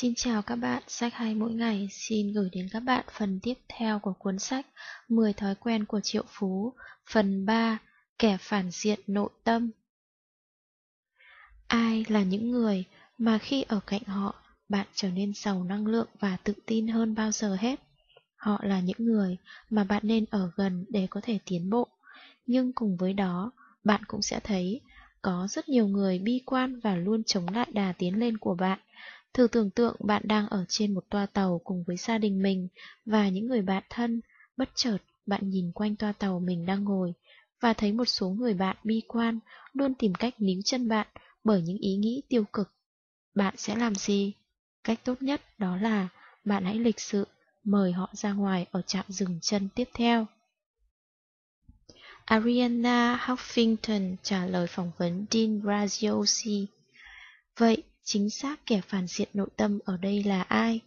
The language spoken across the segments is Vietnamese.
Xin chào các bạn, sách hay mỗi ngày xin gửi đến các bạn phần tiếp theo của cuốn sách 10 thói quen của triệu phú, phần 3, kẻ phản diện nội tâm. Ai là những người mà khi ở cạnh họ, bạn trở nên giàu năng lượng và tự tin hơn bao giờ hết? Họ là những người mà bạn nên ở gần để có thể tiến bộ. Nhưng cùng với đó, bạn cũng sẽ thấy có rất nhiều người bi quan và luôn chống lại đà tiến lên của bạn Thử tưởng tượng bạn đang ở trên một toa tàu cùng với gia đình mình và những người bạn thân, bất chợt bạn nhìn quanh toa tàu mình đang ngồi và thấy một số người bạn bi quan luôn tìm cách níu chân bạn bởi những ý nghĩ tiêu cực. Bạn sẽ làm gì? Cách tốt nhất đó là bạn hãy lịch sự mời họ ra ngoài ở trạm dừng chân tiếp theo. Ariana Huffington trả lời phỏng vấn Dean Graziosi. Vậy, Chính xác kẻ phản diện nội tâm ở đây là ai?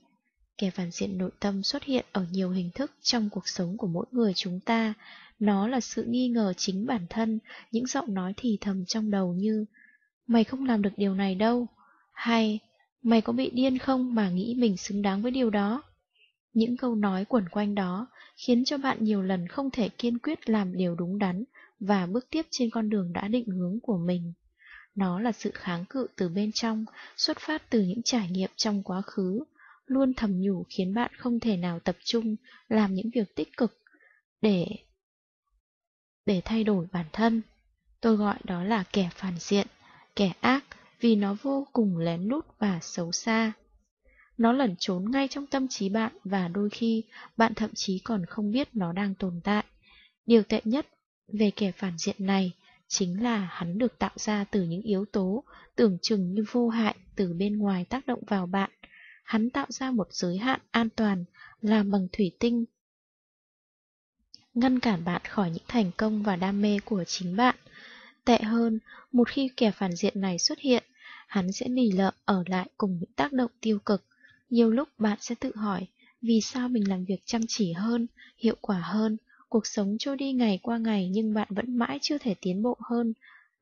Kẻ phản diện nội tâm xuất hiện ở nhiều hình thức trong cuộc sống của mỗi người chúng ta. Nó là sự nghi ngờ chính bản thân, những giọng nói thì thầm trong đầu như Mày không làm được điều này đâu, hay Mày có bị điên không mà nghĩ mình xứng đáng với điều đó? Những câu nói quẩn quanh đó khiến cho bạn nhiều lần không thể kiên quyết làm điều đúng đắn và bước tiếp trên con đường đã định hướng của mình. Nó là sự kháng cự từ bên trong, xuất phát từ những trải nghiệm trong quá khứ, luôn thầm nhủ khiến bạn không thể nào tập trung làm những việc tích cực để để thay đổi bản thân. Tôi gọi đó là kẻ phản diện, kẻ ác vì nó vô cùng lén lút và xấu xa. Nó lẩn trốn ngay trong tâm trí bạn và đôi khi bạn thậm chí còn không biết nó đang tồn tại. Điều tệ nhất về kẻ phản diện này chính là hắn được tạo ra từ những yếu tố tưởng chừng như vô hại từ bên ngoài tác động vào bạn. Hắn tạo ra một giới hạn an toàn làm bằng thủy tinh, ngăn cản bạn khỏi những thành công và đam mê của chính bạn. Tệ hơn, một khi kẻ phản diện này xuất hiện, hắn sẽ nỉ lợm ở lại cùng những tác động tiêu cực. Nhiều lúc bạn sẽ tự hỏi, vì sao mình làm việc chăm chỉ hơn, hiệu quả hơn, Cuộc sống trôi đi ngày qua ngày nhưng bạn vẫn mãi chưa thể tiến bộ hơn.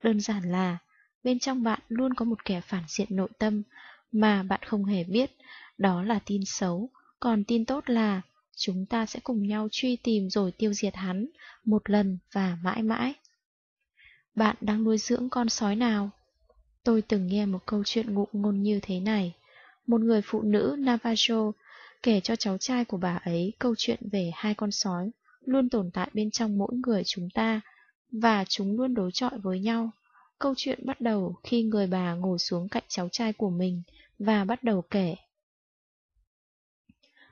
Đơn giản là, bên trong bạn luôn có một kẻ phản diện nội tâm mà bạn không hề biết, đó là tin xấu. Còn tin tốt là, chúng ta sẽ cùng nhau truy tìm rồi tiêu diệt hắn, một lần và mãi mãi. Bạn đang nuôi dưỡng con sói nào? Tôi từng nghe một câu chuyện ngụ ngôn như thế này. Một người phụ nữ Navajo kể cho cháu trai của bà ấy câu chuyện về hai con sói luôn tồn tại bên trong mỗi người chúng ta, và chúng luôn đối chọi với nhau. Câu chuyện bắt đầu khi người bà ngồi xuống cạnh cháu trai của mình và bắt đầu kể.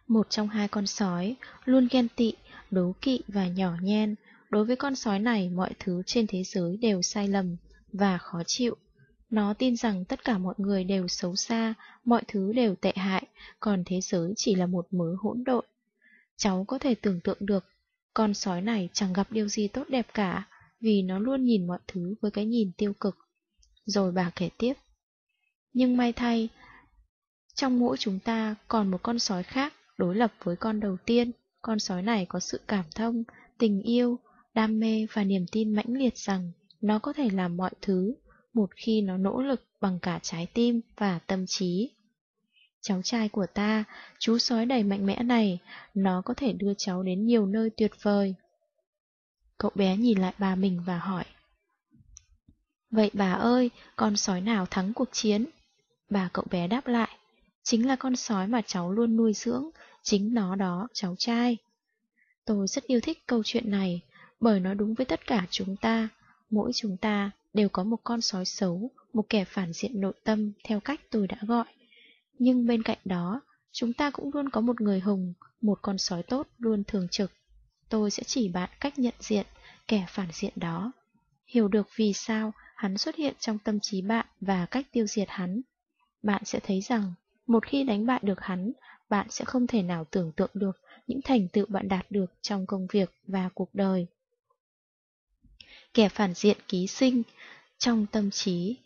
Một trong hai con sói luôn ghen tị, đố kỵ và nhỏ nhen. Đối với con sói này, mọi thứ trên thế giới đều sai lầm và khó chịu. Nó tin rằng tất cả mọi người đều xấu xa, mọi thứ đều tệ hại, còn thế giới chỉ là một mớ hỗn độn. Cháu có thể tưởng tượng được con sói này chẳng gặp điều gì tốt đẹp cả, vì nó luôn nhìn mọi thứ với cái nhìn tiêu cực. Rồi bà kể tiếp. Nhưng may thay, trong mỗi chúng ta còn một con sói khác đối lập với con đầu tiên. Con sói này có sự cảm thông, tình yêu, đam mê và niềm tin mãnh liệt rằng nó có thể làm mọi thứ một khi nó nỗ lực bằng cả trái tim và tâm trí. Cháu trai của ta, chú sói đầy mạnh mẽ này, nó có thể đưa cháu đến nhiều nơi tuyệt vời. Cậu bé nhìn lại bà mình và hỏi. Vậy bà ơi, con sói nào thắng cuộc chiến? Bà cậu bé đáp lại. Chính là con sói mà cháu luôn nuôi dưỡng, chính nó đó, cháu trai. Tôi rất yêu thích câu chuyện này, bởi nó đúng với tất cả chúng ta. Mỗi chúng ta đều có một con sói xấu, một kẻ phản diện nội tâm theo cách tôi đã gọi. Nhưng bên cạnh đó, chúng ta cũng luôn có một người hùng, một con sói tốt luôn thường trực. Tôi sẽ chỉ bạn cách nhận diện kẻ phản diện đó. Hiểu được vì sao hắn xuất hiện trong tâm trí bạn và cách tiêu diệt hắn. Bạn sẽ thấy rằng, một khi đánh bại được hắn, bạn sẽ không thể nào tưởng tượng được những thành tựu bạn đạt được trong công việc và cuộc đời. Kẻ phản diện ký sinh trong tâm trí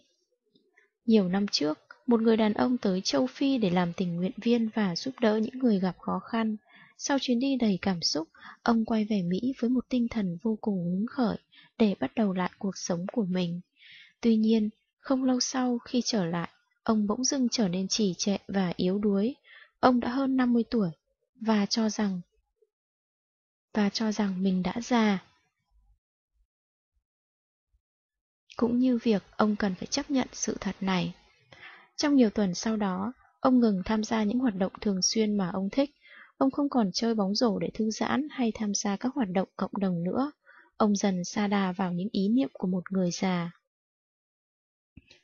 Nhiều năm trước, một người đàn ông tới châu Phi để làm tình nguyện viên và giúp đỡ những người gặp khó khăn. Sau chuyến đi đầy cảm xúc, ông quay về Mỹ với một tinh thần vô cùng hứng khởi để bắt đầu lại cuộc sống của mình. Tuy nhiên, không lâu sau khi trở lại, ông bỗng dưng trở nên trì trệ và yếu đuối. Ông đã hơn 50 tuổi, và cho rằng và cho rằng mình đã già. Cũng như việc ông cần phải chấp nhận sự thật này. Trong nhiều tuần sau đó, ông ngừng tham gia những hoạt động thường xuyên mà ông thích. Ông không còn chơi bóng rổ để thư giãn hay tham gia các hoạt động cộng đồng nữa. Ông dần xa đà vào những ý niệm của một người già.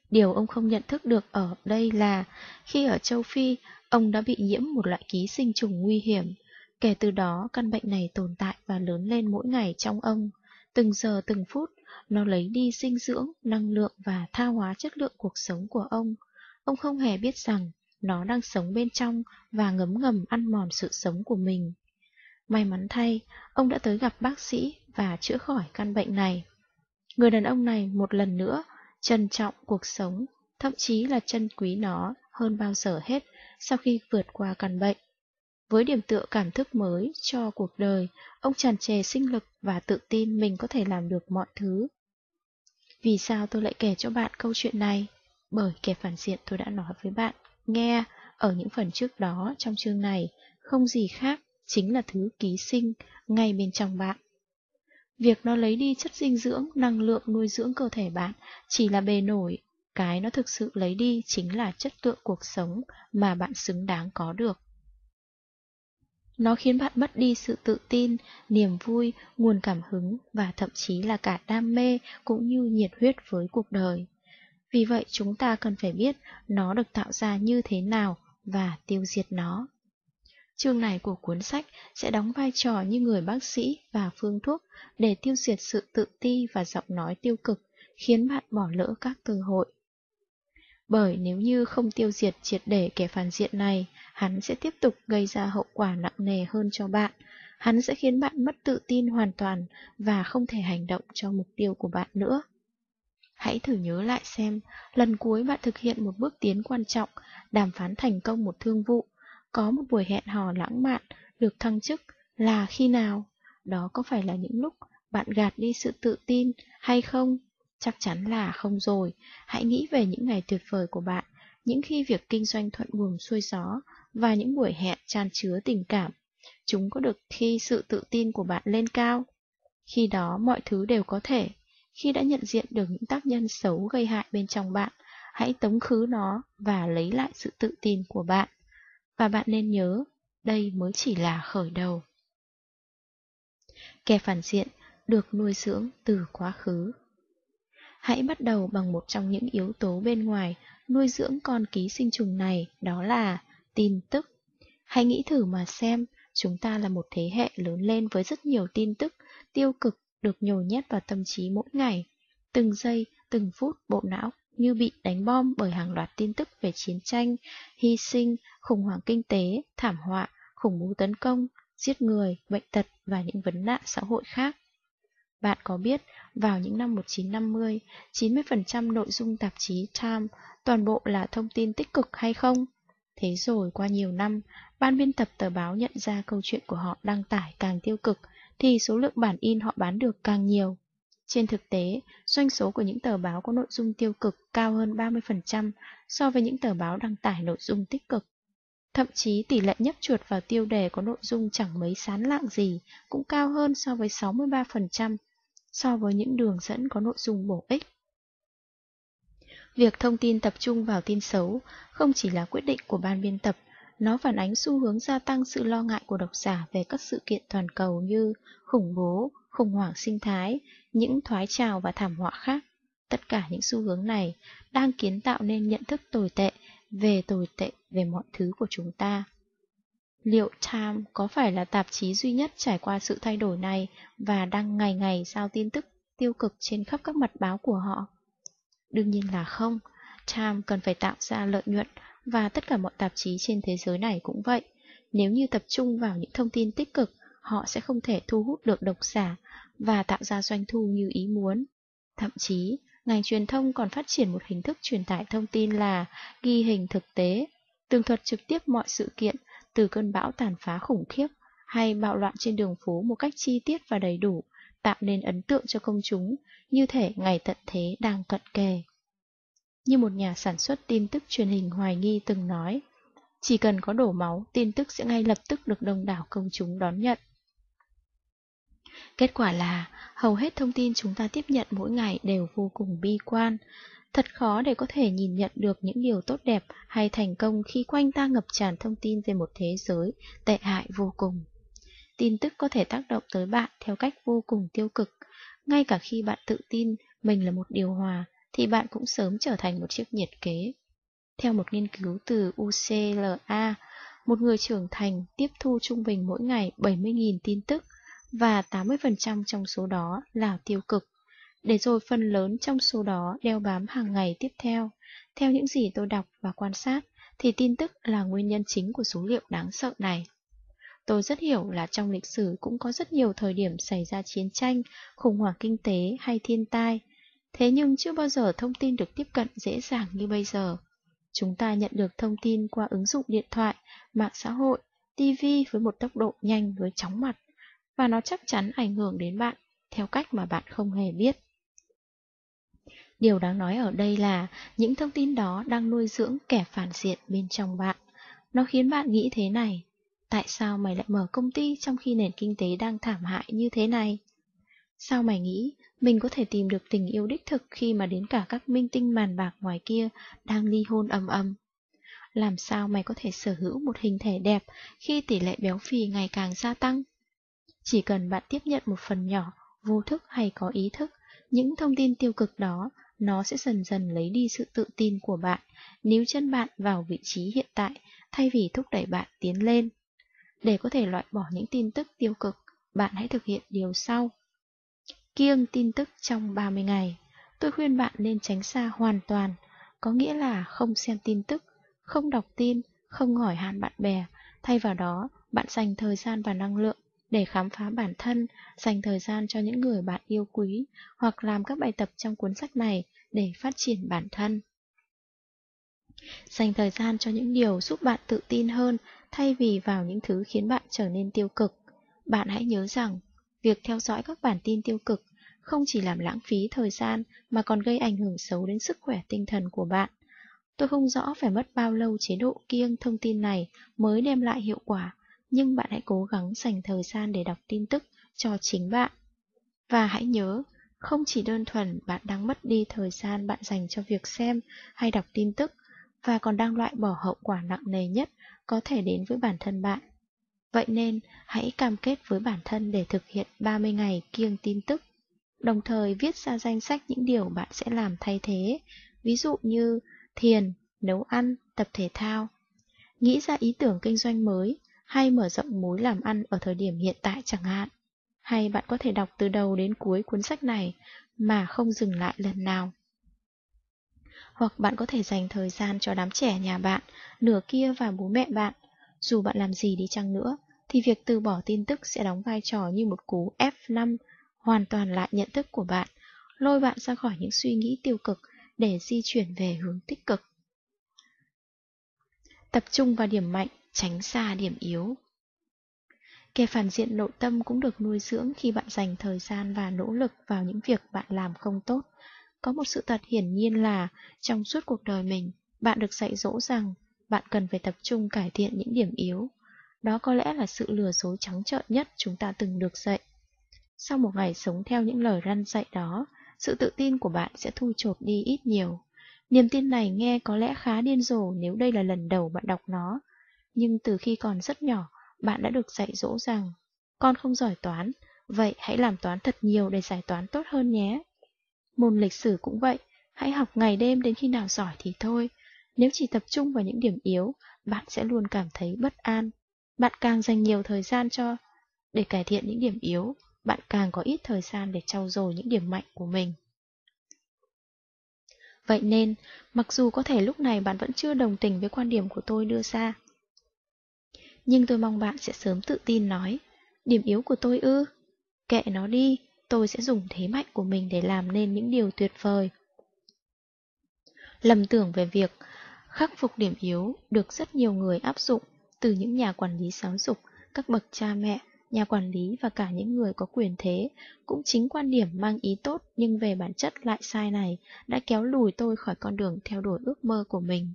Điều ông không nhận thức được ở đây là, khi ở châu Phi, ông đã bị nhiễm một loại ký sinh trùng nguy hiểm. Kể từ đó, căn bệnh này tồn tại và lớn lên mỗi ngày trong ông. Từng giờ từng phút, nó lấy đi dinh dưỡng, năng lượng và tha hóa chất lượng cuộc sống của ông. Ông không hề biết rằng nó đang sống bên trong và ngấm ngầm ăn mòn sự sống của mình. May mắn thay, ông đã tới gặp bác sĩ và chữa khỏi căn bệnh này. Người đàn ông này một lần nữa trân trọng cuộc sống, thậm chí là trân quý nó hơn bao giờ hết sau khi vượt qua căn bệnh. Với điểm tựa cảm thức mới cho cuộc đời, ông tràn trề sinh lực và tự tin mình có thể làm được mọi thứ. Vì sao tôi lại kể cho bạn câu chuyện này? Bởi kẻ phản diện tôi đã nói với bạn, nghe ở những phần trước đó trong chương này, không gì khác, chính là thứ ký sinh ngay bên trong bạn. Việc nó lấy đi chất dinh dưỡng, năng lượng nuôi dưỡng cơ thể bạn chỉ là bề nổi, cái nó thực sự lấy đi chính là chất lượng cuộc sống mà bạn xứng đáng có được. Nó khiến bạn mất đi sự tự tin, niềm vui, nguồn cảm hứng và thậm chí là cả đam mê cũng như nhiệt huyết với cuộc đời. Vì vậy chúng ta cần phải biết nó được tạo ra như thế nào và tiêu diệt nó. Chương này của cuốn sách sẽ đóng vai trò như người bác sĩ và phương thuốc để tiêu diệt sự tự ti và giọng nói tiêu cực, khiến bạn bỏ lỡ các cơ hội. Bởi nếu như không tiêu diệt triệt để kẻ phản diện này, hắn sẽ tiếp tục gây ra hậu quả nặng nề hơn cho bạn. Hắn sẽ khiến bạn mất tự tin hoàn toàn và không thể hành động cho mục tiêu của bạn nữa. Hãy thử nhớ lại xem, lần cuối bạn thực hiện một bước tiến quan trọng, đàm phán thành công một thương vụ, có một buổi hẹn hò lãng mạn, được thăng chức là khi nào? Đó có phải là những lúc bạn gạt đi sự tự tin hay không? Chắc chắn là không rồi. Hãy nghĩ về những ngày tuyệt vời của bạn, những khi việc kinh doanh thuận buồm xuôi gió và những buổi hẹn tràn chứa tình cảm. Chúng có được khi sự tự tin của bạn lên cao. Khi đó mọi thứ đều có thể. Khi đã nhận diện được những tác nhân xấu gây hại bên trong bạn, hãy tống khứ nó và lấy lại sự tự tin của bạn. Và bạn nên nhớ, đây mới chỉ là khởi đầu. Kẻ phản diện được nuôi dưỡng từ quá khứ. Hãy bắt đầu bằng một trong những yếu tố bên ngoài nuôi dưỡng con ký sinh trùng này, đó là tin tức. Hãy nghĩ thử mà xem, chúng ta là một thế hệ lớn lên với rất nhiều tin tức tiêu cực được nhồi nhét vào tâm trí mỗi ngày. Từng giây, từng phút bộ não như bị đánh bom bởi hàng loạt tin tức về chiến tranh, hy sinh, khủng hoảng kinh tế, thảm họa, khủng bố tấn công, giết người, bệnh tật và những vấn nạn xã hội khác. Bạn có biết, vào những năm 1950, 90% nội dung tạp chí Time toàn bộ là thông tin tích cực hay không? Thế rồi qua nhiều năm, ban biên tập tờ báo nhận ra câu chuyện của họ đăng tải càng tiêu cực, thì số lượng bản in họ bán được càng nhiều. Trên thực tế, doanh số của những tờ báo có nội dung tiêu cực cao hơn 30% so với những tờ báo đăng tải nội dung tích cực. Thậm chí tỷ lệ nhấp chuột vào tiêu đề có nội dung chẳng mấy sán lạng gì cũng cao hơn so với 63% so với những đường dẫn có nội dung bổ ích. Việc thông tin tập trung vào tin xấu không chỉ là quyết định của ban biên tập, nó phản ánh xu hướng gia tăng sự lo ngại của độc giả về các sự kiện toàn cầu như khủng bố, khủng hoảng sinh thái, những thoái trào và thảm họa khác. Tất cả những xu hướng này đang kiến tạo nên nhận thức tồi tệ về tồi tệ về mọi thứ của chúng ta. Liệu Time có phải là tạp chí duy nhất trải qua sự thay đổi này và đang ngày ngày giao tin tức tiêu cực trên khắp các mặt báo của họ? Đương nhiên là không. Time cần phải tạo ra lợi nhuận và tất cả mọi tạp chí trên thế giới này cũng vậy. Nếu như tập trung vào những thông tin tích cực, họ sẽ không thể thu hút được độc giả và tạo ra doanh thu như ý muốn. Thậm chí, ngành truyền thông còn phát triển một hình thức truyền tải thông tin là ghi hình thực tế, tường thuật trực tiếp mọi sự kiện từ cơn bão tàn phá khủng khiếp hay bạo loạn trên đường phố một cách chi tiết và đầy đủ, tạo nên ấn tượng cho công chúng, như thể ngày tận thế đang cận kề như một nhà sản xuất tin tức truyền hình hoài nghi từng nói. Chỉ cần có đổ máu, tin tức sẽ ngay lập tức được đông đảo công chúng đón nhận. Kết quả là, hầu hết thông tin chúng ta tiếp nhận mỗi ngày đều vô cùng bi quan. Thật khó để có thể nhìn nhận được những điều tốt đẹp hay thành công khi quanh ta ngập tràn thông tin về một thế giới tệ hại vô cùng. Tin tức có thể tác động tới bạn theo cách vô cùng tiêu cực. Ngay cả khi bạn tự tin mình là một điều hòa, thì bạn cũng sớm trở thành một chiếc nhiệt kế. Theo một nghiên cứu từ UCLA, một người trưởng thành tiếp thu trung bình mỗi ngày 70.000 tin tức, và 80% trong số đó là tiêu cực, để rồi phần lớn trong số đó đeo bám hàng ngày tiếp theo. Theo những gì tôi đọc và quan sát, thì tin tức là nguyên nhân chính của số liệu đáng sợ này. Tôi rất hiểu là trong lịch sử cũng có rất nhiều thời điểm xảy ra chiến tranh, khủng hoảng kinh tế hay thiên tai. Thế nhưng chưa bao giờ thông tin được tiếp cận dễ dàng như bây giờ. Chúng ta nhận được thông tin qua ứng dụng điện thoại, mạng xã hội, TV với một tốc độ nhanh với chóng mặt và nó chắc chắn ảnh hưởng đến bạn theo cách mà bạn không hề biết. Điều đáng nói ở đây là những thông tin đó đang nuôi dưỡng kẻ phản diện bên trong bạn. Nó khiến bạn nghĩ thế này, tại sao mày lại mở công ty trong khi nền kinh tế đang thảm hại như thế này? Sao mày nghĩ mình có thể tìm được tình yêu đích thực khi mà đến cả các minh tinh màn bạc ngoài kia đang ly hôn ầm ầm? Làm sao mày có thể sở hữu một hình thể đẹp khi tỷ lệ béo phì ngày càng gia tăng? Chỉ cần bạn tiếp nhận một phần nhỏ, vô thức hay có ý thức, những thông tin tiêu cực đó, nó sẽ dần dần lấy đi sự tự tin của bạn, níu chân bạn vào vị trí hiện tại, thay vì thúc đẩy bạn tiến lên. Để có thể loại bỏ những tin tức tiêu cực, bạn hãy thực hiện điều sau. Kiêng tin tức trong 30 ngày. Tôi khuyên bạn nên tránh xa hoàn toàn, có nghĩa là không xem tin tức, không đọc tin, không hỏi han bạn bè, thay vào đó, bạn dành thời gian và năng lượng để khám phá bản thân, dành thời gian cho những người bạn yêu quý, hoặc làm các bài tập trong cuốn sách này để phát triển bản thân. Dành thời gian cho những điều giúp bạn tự tin hơn thay vì vào những thứ khiến bạn trở nên tiêu cực. Bạn hãy nhớ rằng, việc theo dõi các bản tin tiêu cực không chỉ làm lãng phí thời gian mà còn gây ảnh hưởng xấu đến sức khỏe tinh thần của bạn. Tôi không rõ phải mất bao lâu chế độ kiêng thông tin này mới đem lại hiệu quả, nhưng bạn hãy cố gắng dành thời gian để đọc tin tức cho chính bạn. Và hãy nhớ, không chỉ đơn thuần bạn đang mất đi thời gian bạn dành cho việc xem hay đọc tin tức, và còn đang loại bỏ hậu quả nặng nề nhất có thể đến với bản thân bạn. Vậy nên, hãy cam kết với bản thân để thực hiện 30 ngày kiêng tin tức, đồng thời viết ra danh sách những điều bạn sẽ làm thay thế, ví dụ như thiền, nấu ăn, tập thể thao. Nghĩ ra ý tưởng kinh doanh mới, hay mở rộng mối làm ăn ở thời điểm hiện tại chẳng hạn. Hay bạn có thể đọc từ đầu đến cuối cuốn sách này mà không dừng lại lần nào. Hoặc bạn có thể dành thời gian cho đám trẻ nhà bạn, nửa kia và bố mẹ bạn. Dù bạn làm gì đi chăng nữa, thì việc từ bỏ tin tức sẽ đóng vai trò như một cú F5 hoàn toàn lại nhận thức của bạn, lôi bạn ra khỏi những suy nghĩ tiêu cực để di chuyển về hướng tích cực. Tập trung vào điểm mạnh tránh xa điểm yếu. Kẻ phản diện nội tâm cũng được nuôi dưỡng khi bạn dành thời gian và nỗ lực vào những việc bạn làm không tốt. Có một sự thật hiển nhiên là, trong suốt cuộc đời mình, bạn được dạy dỗ rằng bạn cần phải tập trung cải thiện những điểm yếu. Đó có lẽ là sự lừa dối trắng trợn nhất chúng ta từng được dạy. Sau một ngày sống theo những lời răn dạy đó, sự tự tin của bạn sẽ thu chột đi ít nhiều. Niềm tin này nghe có lẽ khá điên rồ nếu đây là lần đầu bạn đọc nó, nhưng từ khi còn rất nhỏ, bạn đã được dạy dỗ rằng con không giỏi toán, vậy hãy làm toán thật nhiều để giải toán tốt hơn nhé. Môn lịch sử cũng vậy, hãy học ngày đêm đến khi nào giỏi thì thôi. Nếu chỉ tập trung vào những điểm yếu, bạn sẽ luôn cảm thấy bất an. Bạn càng dành nhiều thời gian cho để cải thiện những điểm yếu, bạn càng có ít thời gian để trau dồi những điểm mạnh của mình. Vậy nên, mặc dù có thể lúc này bạn vẫn chưa đồng tình với quan điểm của tôi đưa ra, nhưng tôi mong bạn sẽ sớm tự tin nói, điểm yếu của tôi ư? Kệ nó đi, tôi sẽ dùng thế mạnh của mình để làm nên những điều tuyệt vời. Lầm tưởng về việc khắc phục điểm yếu được rất nhiều người áp dụng, từ những nhà quản lý giáo dục, các bậc cha mẹ, nhà quản lý và cả những người có quyền thế, cũng chính quan điểm mang ý tốt nhưng về bản chất lại sai này đã kéo lùi tôi khỏi con đường theo đuổi ước mơ của mình.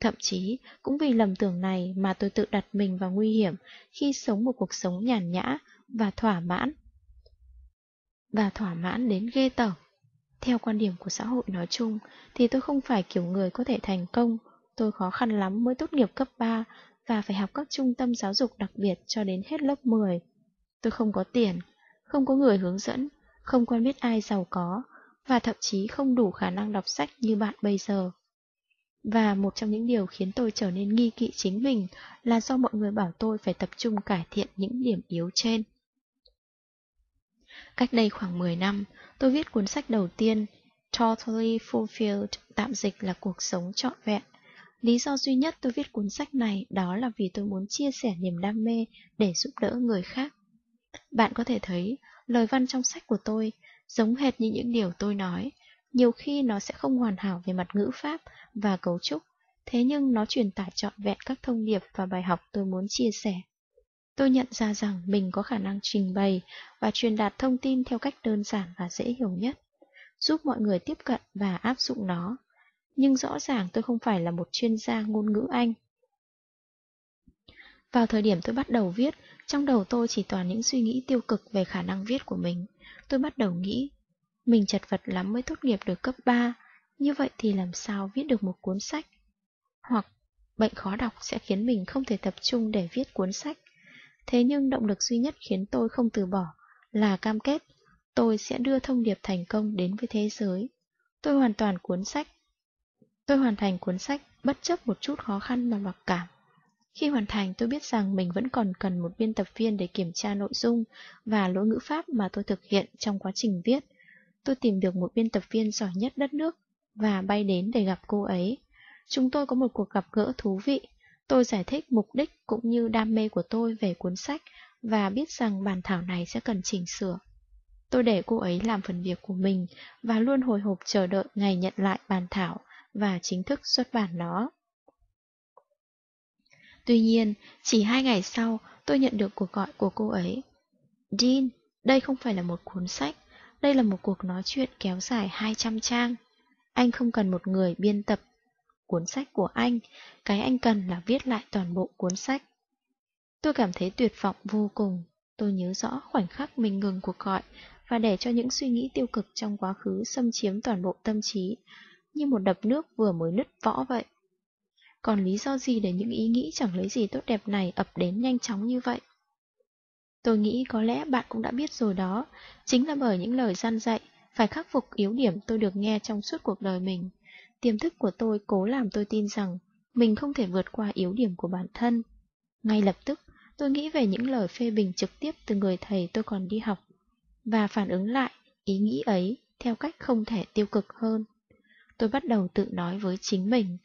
Thậm chí, cũng vì lầm tưởng này mà tôi tự đặt mình vào nguy hiểm khi sống một cuộc sống nhàn nhã và thỏa mãn. Và thỏa mãn đến ghê tởm. Theo quan điểm của xã hội nói chung, thì tôi không phải kiểu người có thể thành công. Tôi khó khăn lắm mới tốt nghiệp cấp 3 và phải học các trung tâm giáo dục đặc biệt cho đến hết lớp 10. Tôi không có tiền, không có người hướng dẫn, không quen biết ai giàu có, và thậm chí không đủ khả năng đọc sách như bạn bây giờ. Và một trong những điều khiến tôi trở nên nghi kỵ chính mình là do mọi người bảo tôi phải tập trung cải thiện những điểm yếu trên. Cách đây khoảng 10 năm, tôi viết cuốn sách đầu tiên, Totally Fulfilled, tạm dịch là cuộc sống trọn vẹn. Lý do duy nhất tôi viết cuốn sách này đó là vì tôi muốn chia sẻ niềm đam mê để giúp đỡ người khác. Bạn có thể thấy, lời văn trong sách của tôi giống hệt như những điều tôi nói. Nhiều khi nó sẽ không hoàn hảo về mặt ngữ pháp và cấu trúc, thế nhưng nó truyền tải trọn vẹn các thông điệp và bài học tôi muốn chia sẻ. Tôi nhận ra rằng mình có khả năng trình bày và truyền đạt thông tin theo cách đơn giản và dễ hiểu nhất, giúp mọi người tiếp cận và áp dụng nó. Nhưng rõ ràng tôi không phải là một chuyên gia ngôn ngữ Anh. Vào thời điểm tôi bắt đầu viết, trong đầu tôi chỉ toàn những suy nghĩ tiêu cực về khả năng viết của mình. Tôi bắt đầu nghĩ, mình chật vật lắm mới tốt nghiệp được cấp 3, như vậy thì làm sao viết được một cuốn sách? Hoặc bệnh khó đọc sẽ khiến mình không thể tập trung để viết cuốn sách. Thế nhưng động lực duy nhất khiến tôi không từ bỏ là cam kết tôi sẽ đưa thông điệp thành công đến với thế giới. Tôi hoàn toàn cuốn sách. Tôi hoàn thành cuốn sách bất chấp một chút khó khăn và mặc cảm. Khi hoàn thành, tôi biết rằng mình vẫn còn cần một biên tập viên để kiểm tra nội dung và lỗi ngữ pháp mà tôi thực hiện trong quá trình viết. Tôi tìm được một biên tập viên giỏi nhất đất nước và bay đến để gặp cô ấy. Chúng tôi có một cuộc gặp gỡ thú vị Tôi giải thích mục đích cũng như đam mê của tôi về cuốn sách và biết rằng bản thảo này sẽ cần chỉnh sửa. Tôi để cô ấy làm phần việc của mình và luôn hồi hộp chờ đợi ngày nhận lại bản thảo và chính thức xuất bản nó. Tuy nhiên, chỉ hai ngày sau, tôi nhận được cuộc gọi của cô ấy. Dean, đây không phải là một cuốn sách, đây là một cuộc nói chuyện kéo dài 200 trang. Anh không cần một người biên tập cuốn sách của anh, cái anh cần là viết lại toàn bộ cuốn sách. Tôi cảm thấy tuyệt vọng vô cùng, tôi nhớ rõ khoảnh khắc mình ngừng cuộc gọi và để cho những suy nghĩ tiêu cực trong quá khứ xâm chiếm toàn bộ tâm trí, như một đập nước vừa mới nứt võ vậy. Còn lý do gì để những ý nghĩ chẳng lấy gì tốt đẹp này ập đến nhanh chóng như vậy? Tôi nghĩ có lẽ bạn cũng đã biết rồi đó, chính là bởi những lời gian dạy, phải khắc phục yếu điểm tôi được nghe trong suốt cuộc đời mình. Tiềm thức của tôi cố làm tôi tin rằng mình không thể vượt qua yếu điểm của bản thân. Ngay lập tức, tôi nghĩ về những lời phê bình trực tiếp từ người thầy tôi còn đi học, và phản ứng lại ý nghĩ ấy theo cách không thể tiêu cực hơn. Tôi bắt đầu tự nói với chính mình,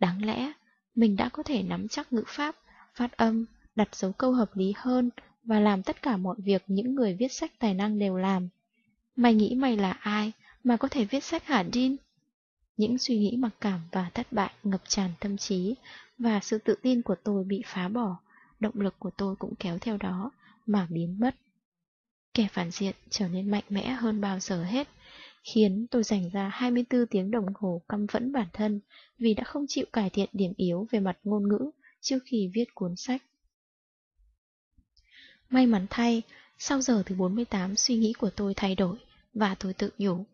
đáng lẽ mình đã có thể nắm chắc ngữ pháp, phát âm, đặt dấu câu hợp lý hơn và làm tất cả mọi việc những người viết sách tài năng đều làm. Mày nghĩ mày là ai mà có thể viết sách hả Dean? Những suy nghĩ mặc cảm và thất bại ngập tràn tâm trí, và sự tự tin của tôi bị phá bỏ, động lực của tôi cũng kéo theo đó, mà biến mất. Kẻ phản diện trở nên mạnh mẽ hơn bao giờ hết, khiến tôi dành ra 24 tiếng đồng hồ căm phẫn bản thân vì đã không chịu cải thiện điểm yếu về mặt ngôn ngữ trước khi viết cuốn sách. May mắn thay, sau giờ thứ 48 suy nghĩ của tôi thay đổi và tôi tự nhủ.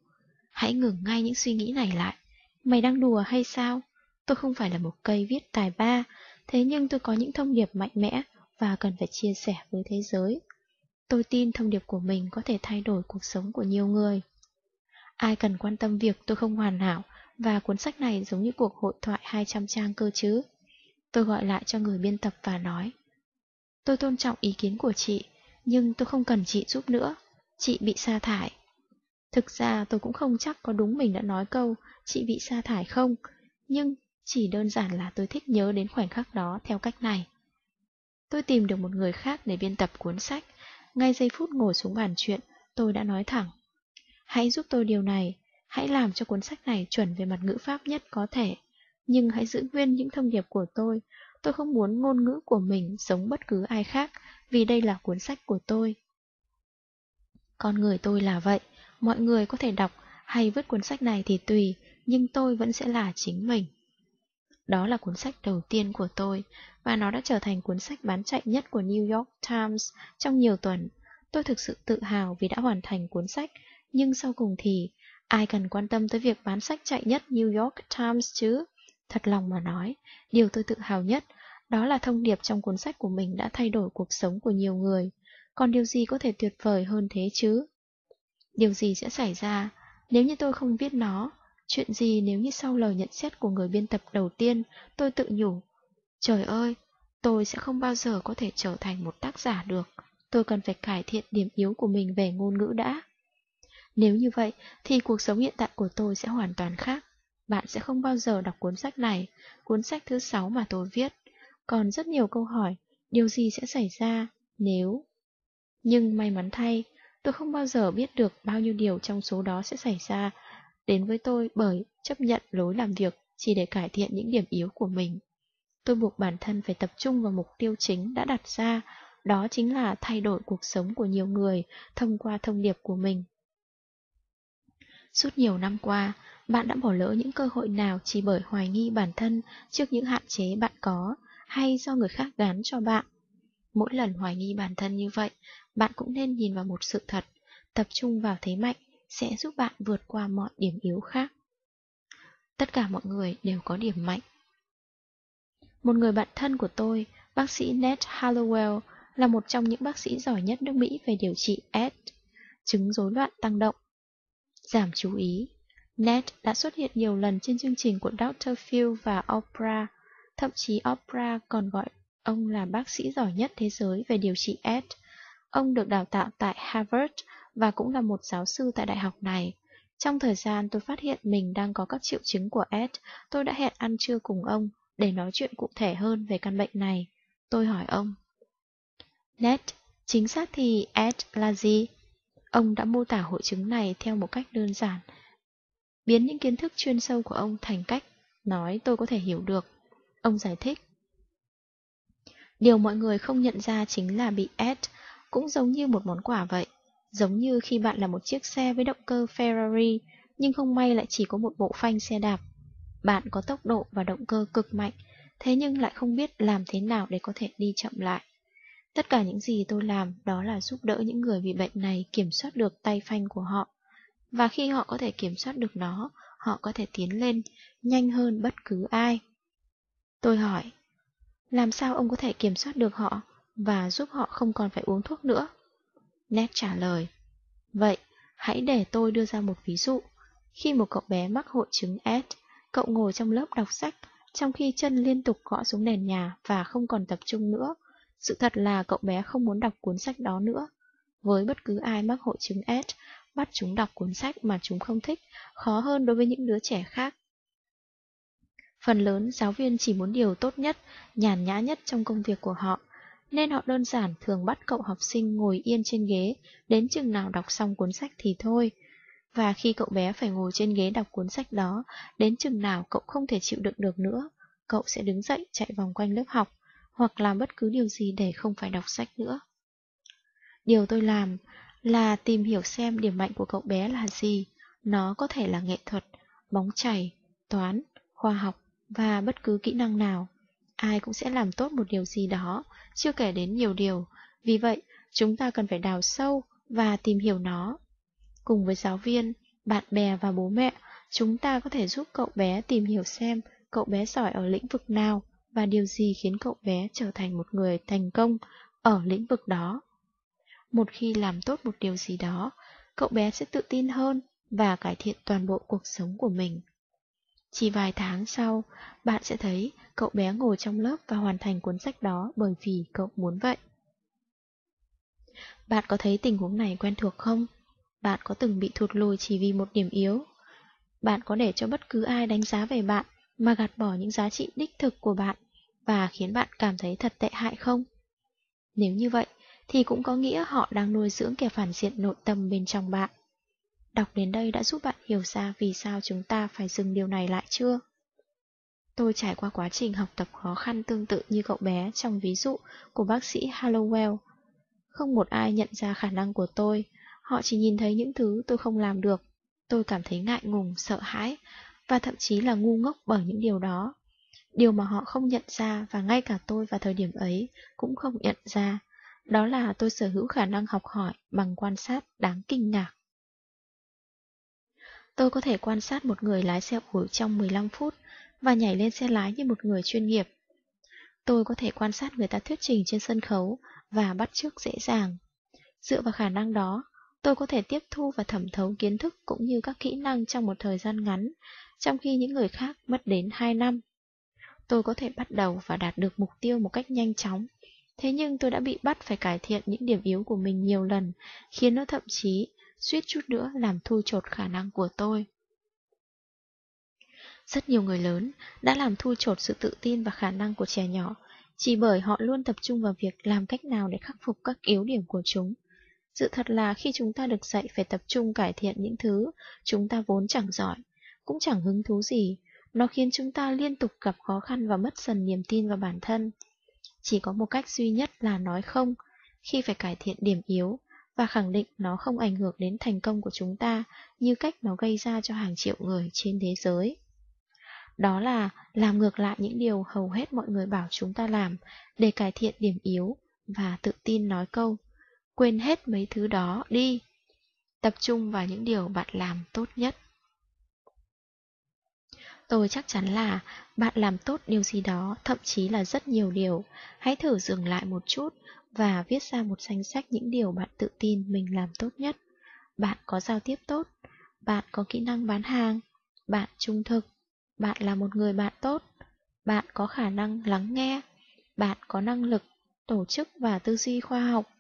Hãy ngừng ngay những suy nghĩ này lại. Mày đang đùa hay sao? Tôi không phải là một cây viết tài ba, thế nhưng tôi có những thông điệp mạnh mẽ và cần phải chia sẻ với thế giới. Tôi tin thông điệp của mình có thể thay đổi cuộc sống của nhiều người. Ai cần quan tâm việc tôi không hoàn hảo và cuốn sách này giống như cuộc hội thoại 200 trang cơ chứ. Tôi gọi lại cho người biên tập và nói. Tôi tôn trọng ý kiến của chị, nhưng tôi không cần chị giúp nữa. Chị bị sa thải. Thực ra tôi cũng không chắc có đúng mình đã nói câu chị bị sa thải không, nhưng chỉ đơn giản là tôi thích nhớ đến khoảnh khắc đó theo cách này. Tôi tìm được một người khác để biên tập cuốn sách, ngay giây phút ngồi xuống bàn chuyện, tôi đã nói thẳng. Hãy giúp tôi điều này, hãy làm cho cuốn sách này chuẩn về mặt ngữ pháp nhất có thể, nhưng hãy giữ nguyên những thông điệp của tôi, tôi không muốn ngôn ngữ của mình giống bất cứ ai khác, vì đây là cuốn sách của tôi. Con người tôi là vậy, mọi người có thể đọc hay vứt cuốn sách này thì tùy, nhưng tôi vẫn sẽ là chính mình. Đó là cuốn sách đầu tiên của tôi, và nó đã trở thành cuốn sách bán chạy nhất của New York Times trong nhiều tuần. Tôi thực sự tự hào vì đã hoàn thành cuốn sách, nhưng sau cùng thì, ai cần quan tâm tới việc bán sách chạy nhất New York Times chứ? Thật lòng mà nói, điều tôi tự hào nhất, đó là thông điệp trong cuốn sách của mình đã thay đổi cuộc sống của nhiều người. Còn điều gì có thể tuyệt vời hơn thế chứ? Điều gì sẽ xảy ra nếu như tôi không viết nó? Chuyện gì nếu như sau lời nhận xét của người biên tập đầu tiên, tôi tự nhủ, trời ơi, tôi sẽ không bao giờ có thể trở thành một tác giả được. Tôi cần phải cải thiện điểm yếu của mình về ngôn ngữ đã. Nếu như vậy, thì cuộc sống hiện tại của tôi sẽ hoàn toàn khác. Bạn sẽ không bao giờ đọc cuốn sách này, cuốn sách thứ sáu mà tôi viết. Còn rất nhiều câu hỏi, điều gì sẽ xảy ra nếu... Nhưng may mắn thay, tôi không bao giờ biết được bao nhiêu điều trong số đó sẽ xảy ra đến với tôi bởi chấp nhận lối làm việc chỉ để cải thiện những điểm yếu của mình. Tôi buộc bản thân phải tập trung vào mục tiêu chính đã đặt ra, đó chính là thay đổi cuộc sống của nhiều người thông qua thông điệp của mình. Suốt nhiều năm qua, bạn đã bỏ lỡ những cơ hội nào chỉ bởi hoài nghi bản thân trước những hạn chế bạn có hay do người khác gán cho bạn. Mỗi lần hoài nghi bản thân như vậy, bạn cũng nên nhìn vào một sự thật, tập trung vào thế mạnh sẽ giúp bạn vượt qua mọi điểm yếu khác. Tất cả mọi người đều có điểm mạnh. Một người bạn thân của tôi, bác sĩ Ned Hallowell, là một trong những bác sĩ giỏi nhất nước Mỹ về điều trị AIDS, chứng rối loạn tăng động. Giảm chú ý, Ned đã xuất hiện nhiều lần trên chương trình của Dr. Phil và Oprah, thậm chí Oprah còn gọi ông là bác sĩ giỏi nhất thế giới về điều trị AIDS. Ông được đào tạo tại Harvard và cũng là một giáo sư tại đại học này. Trong thời gian tôi phát hiện mình đang có các triệu chứng của AIDS, tôi đã hẹn ăn trưa cùng ông để nói chuyện cụ thể hơn về căn bệnh này. Tôi hỏi ông. Ned, chính xác thì AIDS là gì? Ông đã mô tả hội chứng này theo một cách đơn giản, biến những kiến thức chuyên sâu của ông thành cách nói tôi có thể hiểu được. Ông giải thích. Điều mọi người không nhận ra chính là bị ép cũng giống như một món quà vậy. Giống như khi bạn là một chiếc xe với động cơ Ferrari, nhưng không may lại chỉ có một bộ phanh xe đạp. Bạn có tốc độ và động cơ cực mạnh, thế nhưng lại không biết làm thế nào để có thể đi chậm lại. Tất cả những gì tôi làm đó là giúp đỡ những người bị bệnh này kiểm soát được tay phanh của họ. Và khi họ có thể kiểm soát được nó, họ có thể tiến lên nhanh hơn bất cứ ai. Tôi hỏi, làm sao ông có thể kiểm soát được họ và giúp họ không còn phải uống thuốc nữa? Nét trả lời, vậy hãy để tôi đưa ra một ví dụ. Khi một cậu bé mắc hội chứng S, cậu ngồi trong lớp đọc sách, trong khi chân liên tục gõ xuống nền nhà và không còn tập trung nữa. Sự thật là cậu bé không muốn đọc cuốn sách đó nữa. Với bất cứ ai mắc hội chứng S, bắt chúng đọc cuốn sách mà chúng không thích, khó hơn đối với những đứa trẻ khác. Phần lớn giáo viên chỉ muốn điều tốt nhất, nhàn nhã nhất trong công việc của họ, nên họ đơn giản thường bắt cậu học sinh ngồi yên trên ghế, đến chừng nào đọc xong cuốn sách thì thôi. Và khi cậu bé phải ngồi trên ghế đọc cuốn sách đó, đến chừng nào cậu không thể chịu đựng được nữa, cậu sẽ đứng dậy chạy vòng quanh lớp học, hoặc làm bất cứ điều gì để không phải đọc sách nữa. Điều tôi làm là tìm hiểu xem điểm mạnh của cậu bé là gì. Nó có thể là nghệ thuật, bóng chảy, toán, khoa học và bất cứ kỹ năng nào. Ai cũng sẽ làm tốt một điều gì đó, chưa kể đến nhiều điều. Vì vậy, chúng ta cần phải đào sâu và tìm hiểu nó. Cùng với giáo viên, bạn bè và bố mẹ, chúng ta có thể giúp cậu bé tìm hiểu xem cậu bé giỏi ở lĩnh vực nào và điều gì khiến cậu bé trở thành một người thành công ở lĩnh vực đó. Một khi làm tốt một điều gì đó, cậu bé sẽ tự tin hơn và cải thiện toàn bộ cuộc sống của mình. Chỉ vài tháng sau, bạn sẽ thấy cậu bé ngồi trong lớp và hoàn thành cuốn sách đó bởi vì cậu muốn vậy. Bạn có thấy tình huống này quen thuộc không? Bạn có từng bị thụt lùi chỉ vì một điểm yếu? Bạn có để cho bất cứ ai đánh giá về bạn mà gạt bỏ những giá trị đích thực của bạn và khiến bạn cảm thấy thật tệ hại không? Nếu như vậy, thì cũng có nghĩa họ đang nuôi dưỡng kẻ phản diện nội tâm bên trong bạn. Đọc đến đây đã giúp bạn hiểu ra vì sao chúng ta phải dừng điều này lại chưa? Tôi trải qua quá trình học tập khó khăn tương tự như cậu bé trong ví dụ của bác sĩ Hallowell. Không một ai nhận ra khả năng của tôi, họ chỉ nhìn thấy những thứ tôi không làm được. Tôi cảm thấy ngại ngùng, sợ hãi, và thậm chí là ngu ngốc bởi những điều đó. Điều mà họ không nhận ra và ngay cả tôi vào thời điểm ấy cũng không nhận ra, đó là tôi sở hữu khả năng học hỏi bằng quan sát đáng kinh ngạc. Tôi có thể quan sát một người lái xe ủi trong 15 phút và nhảy lên xe lái như một người chuyên nghiệp. Tôi có thể quan sát người ta thuyết trình trên sân khấu và bắt chước dễ dàng. Dựa vào khả năng đó, tôi có thể tiếp thu và thẩm thấu kiến thức cũng như các kỹ năng trong một thời gian ngắn, trong khi những người khác mất đến 2 năm. Tôi có thể bắt đầu và đạt được mục tiêu một cách nhanh chóng, thế nhưng tôi đã bị bắt phải cải thiện những điểm yếu của mình nhiều lần, khiến nó thậm chí suýt chút nữa làm thu chột khả năng của tôi. Rất nhiều người lớn đã làm thu chột sự tự tin và khả năng của trẻ nhỏ, chỉ bởi họ luôn tập trung vào việc làm cách nào để khắc phục các yếu điểm của chúng. Sự thật là khi chúng ta được dạy phải tập trung cải thiện những thứ chúng ta vốn chẳng giỏi, cũng chẳng hứng thú gì, nó khiến chúng ta liên tục gặp khó khăn và mất dần niềm tin vào bản thân. Chỉ có một cách duy nhất là nói không, khi phải cải thiện điểm yếu, và khẳng định nó không ảnh hưởng đến thành công của chúng ta như cách nó gây ra cho hàng triệu người trên thế giới. Đó là làm ngược lại những điều hầu hết mọi người bảo chúng ta làm để cải thiện điểm yếu và tự tin nói câu quên hết mấy thứ đó đi. Tập trung vào những điều bạn làm tốt nhất. Tôi chắc chắn là bạn làm tốt điều gì đó, thậm chí là rất nhiều điều. Hãy thử dừng lại một chút và viết ra một danh sách những điều bạn tự tin mình làm tốt nhất. Bạn có giao tiếp tốt, bạn có kỹ năng bán hàng, bạn trung thực, bạn là một người bạn tốt, bạn có khả năng lắng nghe, bạn có năng lực, tổ chức và tư duy khoa học,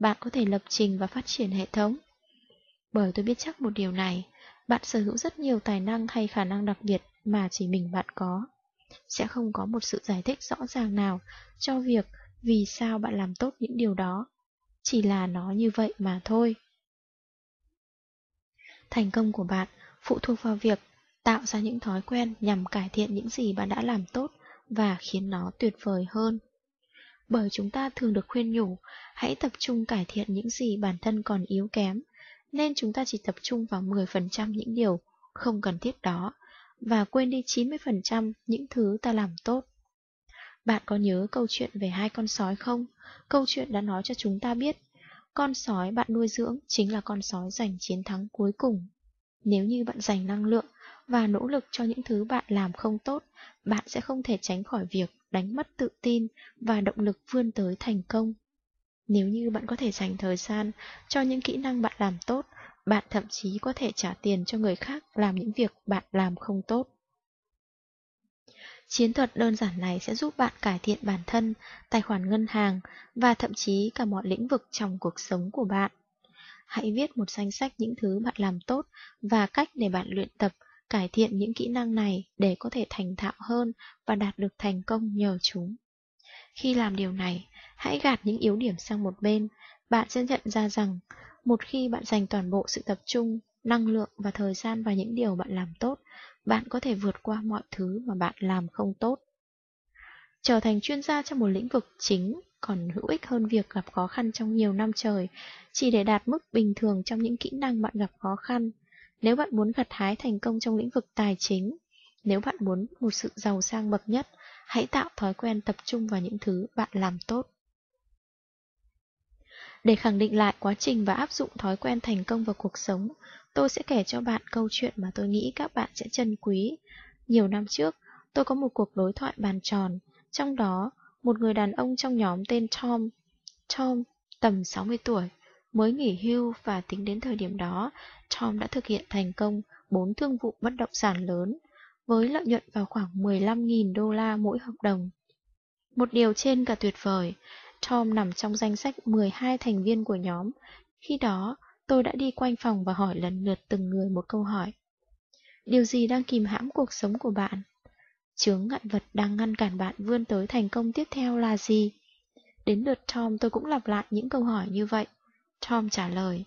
bạn có thể lập trình và phát triển hệ thống. Bởi tôi biết chắc một điều này, bạn sở hữu rất nhiều tài năng hay khả năng đặc biệt mà chỉ mình bạn có. Sẽ không có một sự giải thích rõ ràng nào cho việc vì sao bạn làm tốt những điều đó. Chỉ là nó như vậy mà thôi. Thành công của bạn phụ thuộc vào việc tạo ra những thói quen nhằm cải thiện những gì bạn đã làm tốt và khiến nó tuyệt vời hơn. Bởi chúng ta thường được khuyên nhủ, hãy tập trung cải thiện những gì bản thân còn yếu kém, nên chúng ta chỉ tập trung vào 10% những điều không cần thiết đó, và quên đi 90% những thứ ta làm tốt. Bạn có nhớ câu chuyện về hai con sói không? Câu chuyện đã nói cho chúng ta biết, con sói bạn nuôi dưỡng chính là con sói giành chiến thắng cuối cùng. Nếu như bạn dành năng lượng và nỗ lực cho những thứ bạn làm không tốt, bạn sẽ không thể tránh khỏi việc đánh mất tự tin và động lực vươn tới thành công. Nếu như bạn có thể dành thời gian cho những kỹ năng bạn làm tốt, bạn thậm chí có thể trả tiền cho người khác làm những việc bạn làm không tốt. Chiến thuật đơn giản này sẽ giúp bạn cải thiện bản thân, tài khoản ngân hàng và thậm chí cả mọi lĩnh vực trong cuộc sống của bạn. Hãy viết một danh sách những thứ bạn làm tốt và cách để bạn luyện tập, cải thiện những kỹ năng này để có thể thành thạo hơn và đạt được thành công nhờ chúng. Khi làm điều này, hãy gạt những yếu điểm sang một bên, bạn sẽ nhận ra rằng một khi bạn dành toàn bộ sự tập trung, năng lượng và thời gian vào những điều bạn làm tốt, bạn có thể vượt qua mọi thứ mà bạn làm không tốt. Trở thành chuyên gia trong một lĩnh vực chính còn hữu ích hơn việc gặp khó khăn trong nhiều năm trời, chỉ để đạt mức bình thường trong những kỹ năng bạn gặp khó khăn. Nếu bạn muốn gặt hái thành công trong lĩnh vực tài chính, nếu bạn muốn một sự giàu sang bậc nhất, hãy tạo thói quen tập trung vào những thứ bạn làm tốt. Để khẳng định lại quá trình và áp dụng thói quen thành công vào cuộc sống, tôi sẽ kể cho bạn câu chuyện mà tôi nghĩ các bạn sẽ trân quý. Nhiều năm trước, tôi có một cuộc đối thoại bàn tròn, trong đó một người đàn ông trong nhóm tên Tom. Tom, tầm 60 tuổi, mới nghỉ hưu và tính đến thời điểm đó, Tom đã thực hiện thành công 4 thương vụ bất động sản lớn, với lợi nhuận vào khoảng 15.000 đô la mỗi hợp đồng. Một điều trên cả tuyệt vời, Tom nằm trong danh sách 12 thành viên của nhóm. Khi đó, tôi đã đi quanh phòng và hỏi lần lượt từng người một câu hỏi. Điều gì đang kìm hãm cuộc sống của bạn? Chướng ngại vật đang ngăn cản bạn vươn tới thành công tiếp theo là gì? Đến lượt Tom tôi cũng lặp lại những câu hỏi như vậy. Tom trả lời.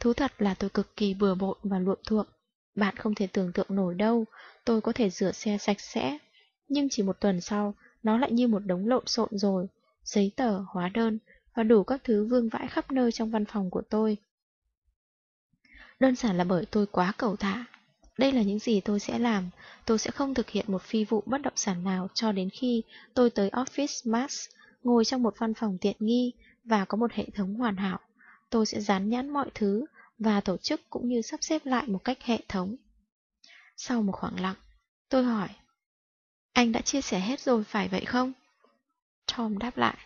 Thú thật là tôi cực kỳ bừa bộn và luộm thuộm. Bạn không thể tưởng tượng nổi đâu, tôi có thể rửa xe sạch sẽ, Nhưng chỉ một tuần sau, nó lại như một đống lộn xộn rồi, giấy tờ, hóa đơn, và đủ các thứ vương vãi khắp nơi trong văn phòng của tôi. Đơn giản là bởi tôi quá cầu thả. Đây là những gì tôi sẽ làm, tôi sẽ không thực hiện một phi vụ bất động sản nào cho đến khi tôi tới Office Max, ngồi trong một văn phòng tiện nghi và có một hệ thống hoàn hảo. Tôi sẽ dán nhãn mọi thứ và tổ chức cũng như sắp xếp lại một cách hệ thống. Sau một khoảng lặng, tôi hỏi, anh đã chia sẻ hết rồi phải vậy không? Tom đáp lại,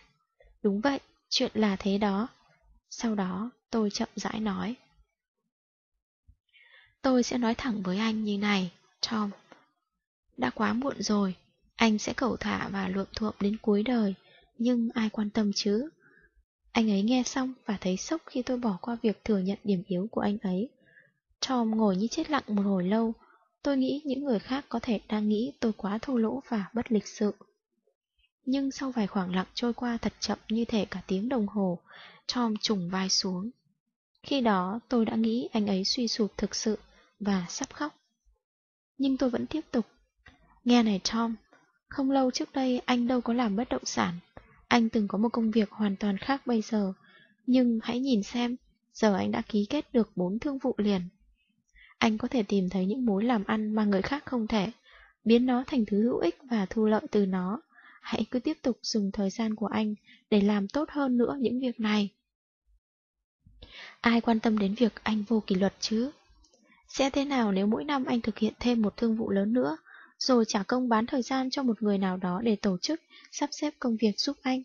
đúng vậy, chuyện là thế đó. Sau đó, tôi chậm rãi nói. Tôi sẽ nói thẳng với anh như này, Tom. Đã quá muộn rồi, anh sẽ cầu thả và luộm thuộm đến cuối đời, nhưng ai quan tâm chứ? Anh ấy nghe xong và thấy sốc khi tôi bỏ qua việc thừa nhận điểm yếu của anh ấy. Tom ngồi như chết lặng một hồi lâu, tôi nghĩ những người khác có thể đang nghĩ tôi quá thô lỗ và bất lịch sự. Nhưng sau vài khoảng lặng trôi qua thật chậm như thể cả tiếng đồng hồ, Tom trùng vai xuống. Khi đó tôi đã nghĩ anh ấy suy sụp thực sự và sắp khóc. Nhưng tôi vẫn tiếp tục. Nghe này Tom, không lâu trước đây anh đâu có làm bất động sản. Anh từng có một công việc hoàn toàn khác bây giờ. Nhưng hãy nhìn xem, giờ anh đã ký kết được bốn thương vụ liền. Anh có thể tìm thấy những mối làm ăn mà người khác không thể, biến nó thành thứ hữu ích và thu lợi từ nó. Hãy cứ tiếp tục dùng thời gian của anh để làm tốt hơn nữa những việc này. Ai quan tâm đến việc anh vô kỷ luật chứ? Sẽ thế nào nếu mỗi năm anh thực hiện thêm một thương vụ lớn nữa, rồi trả công bán thời gian cho một người nào đó để tổ chức, sắp xếp công việc giúp anh?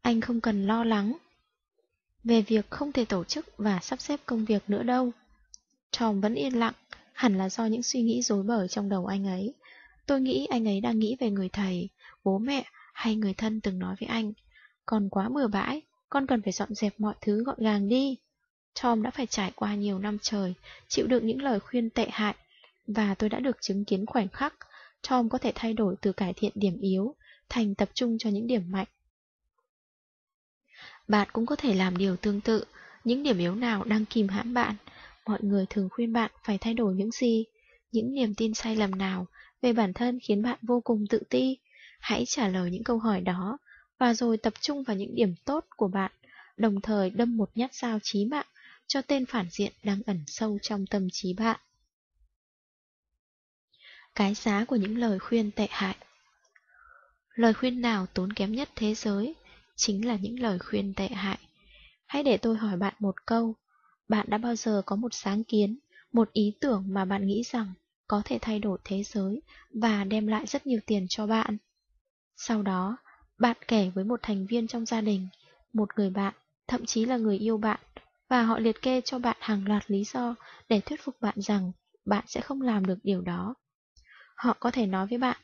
Anh không cần lo lắng về việc không thể tổ chức và sắp xếp công việc nữa đâu. Tom vẫn yên lặng, hẳn là do những suy nghĩ rối bời trong đầu anh ấy. Tôi nghĩ anh ấy đang nghĩ về người thầy, bố mẹ hay người thân từng nói với anh. Còn quá bừa bãi, con cần phải dọn dẹp mọi thứ gọn gàng đi. Tom đã phải trải qua nhiều năm trời, chịu đựng những lời khuyên tệ hại, và tôi đã được chứng kiến khoảnh khắc Tom có thể thay đổi từ cải thiện điểm yếu thành tập trung cho những điểm mạnh. Bạn cũng có thể làm điều tương tự, những điểm yếu nào đang kìm hãm bạn. Mọi người thường khuyên bạn phải thay đổi những gì, những niềm tin sai lầm nào về bản thân khiến bạn vô cùng tự ti. Hãy trả lời những câu hỏi đó, và rồi tập trung vào những điểm tốt của bạn, đồng thời đâm một nhát dao chí mạng cho tên phản diện đang ẩn sâu trong tâm trí bạn. Cái giá của những lời khuyên tệ hại Lời khuyên nào tốn kém nhất thế giới chính là những lời khuyên tệ hại. Hãy để tôi hỏi bạn một câu. Bạn đã bao giờ có một sáng kiến, một ý tưởng mà bạn nghĩ rằng có thể thay đổi thế giới và đem lại rất nhiều tiền cho bạn? Sau đó, bạn kể với một thành viên trong gia đình, một người bạn, thậm chí là người yêu bạn và họ liệt kê cho bạn hàng loạt lý do để thuyết phục bạn rằng bạn sẽ không làm được điều đó. Họ có thể nói với bạn,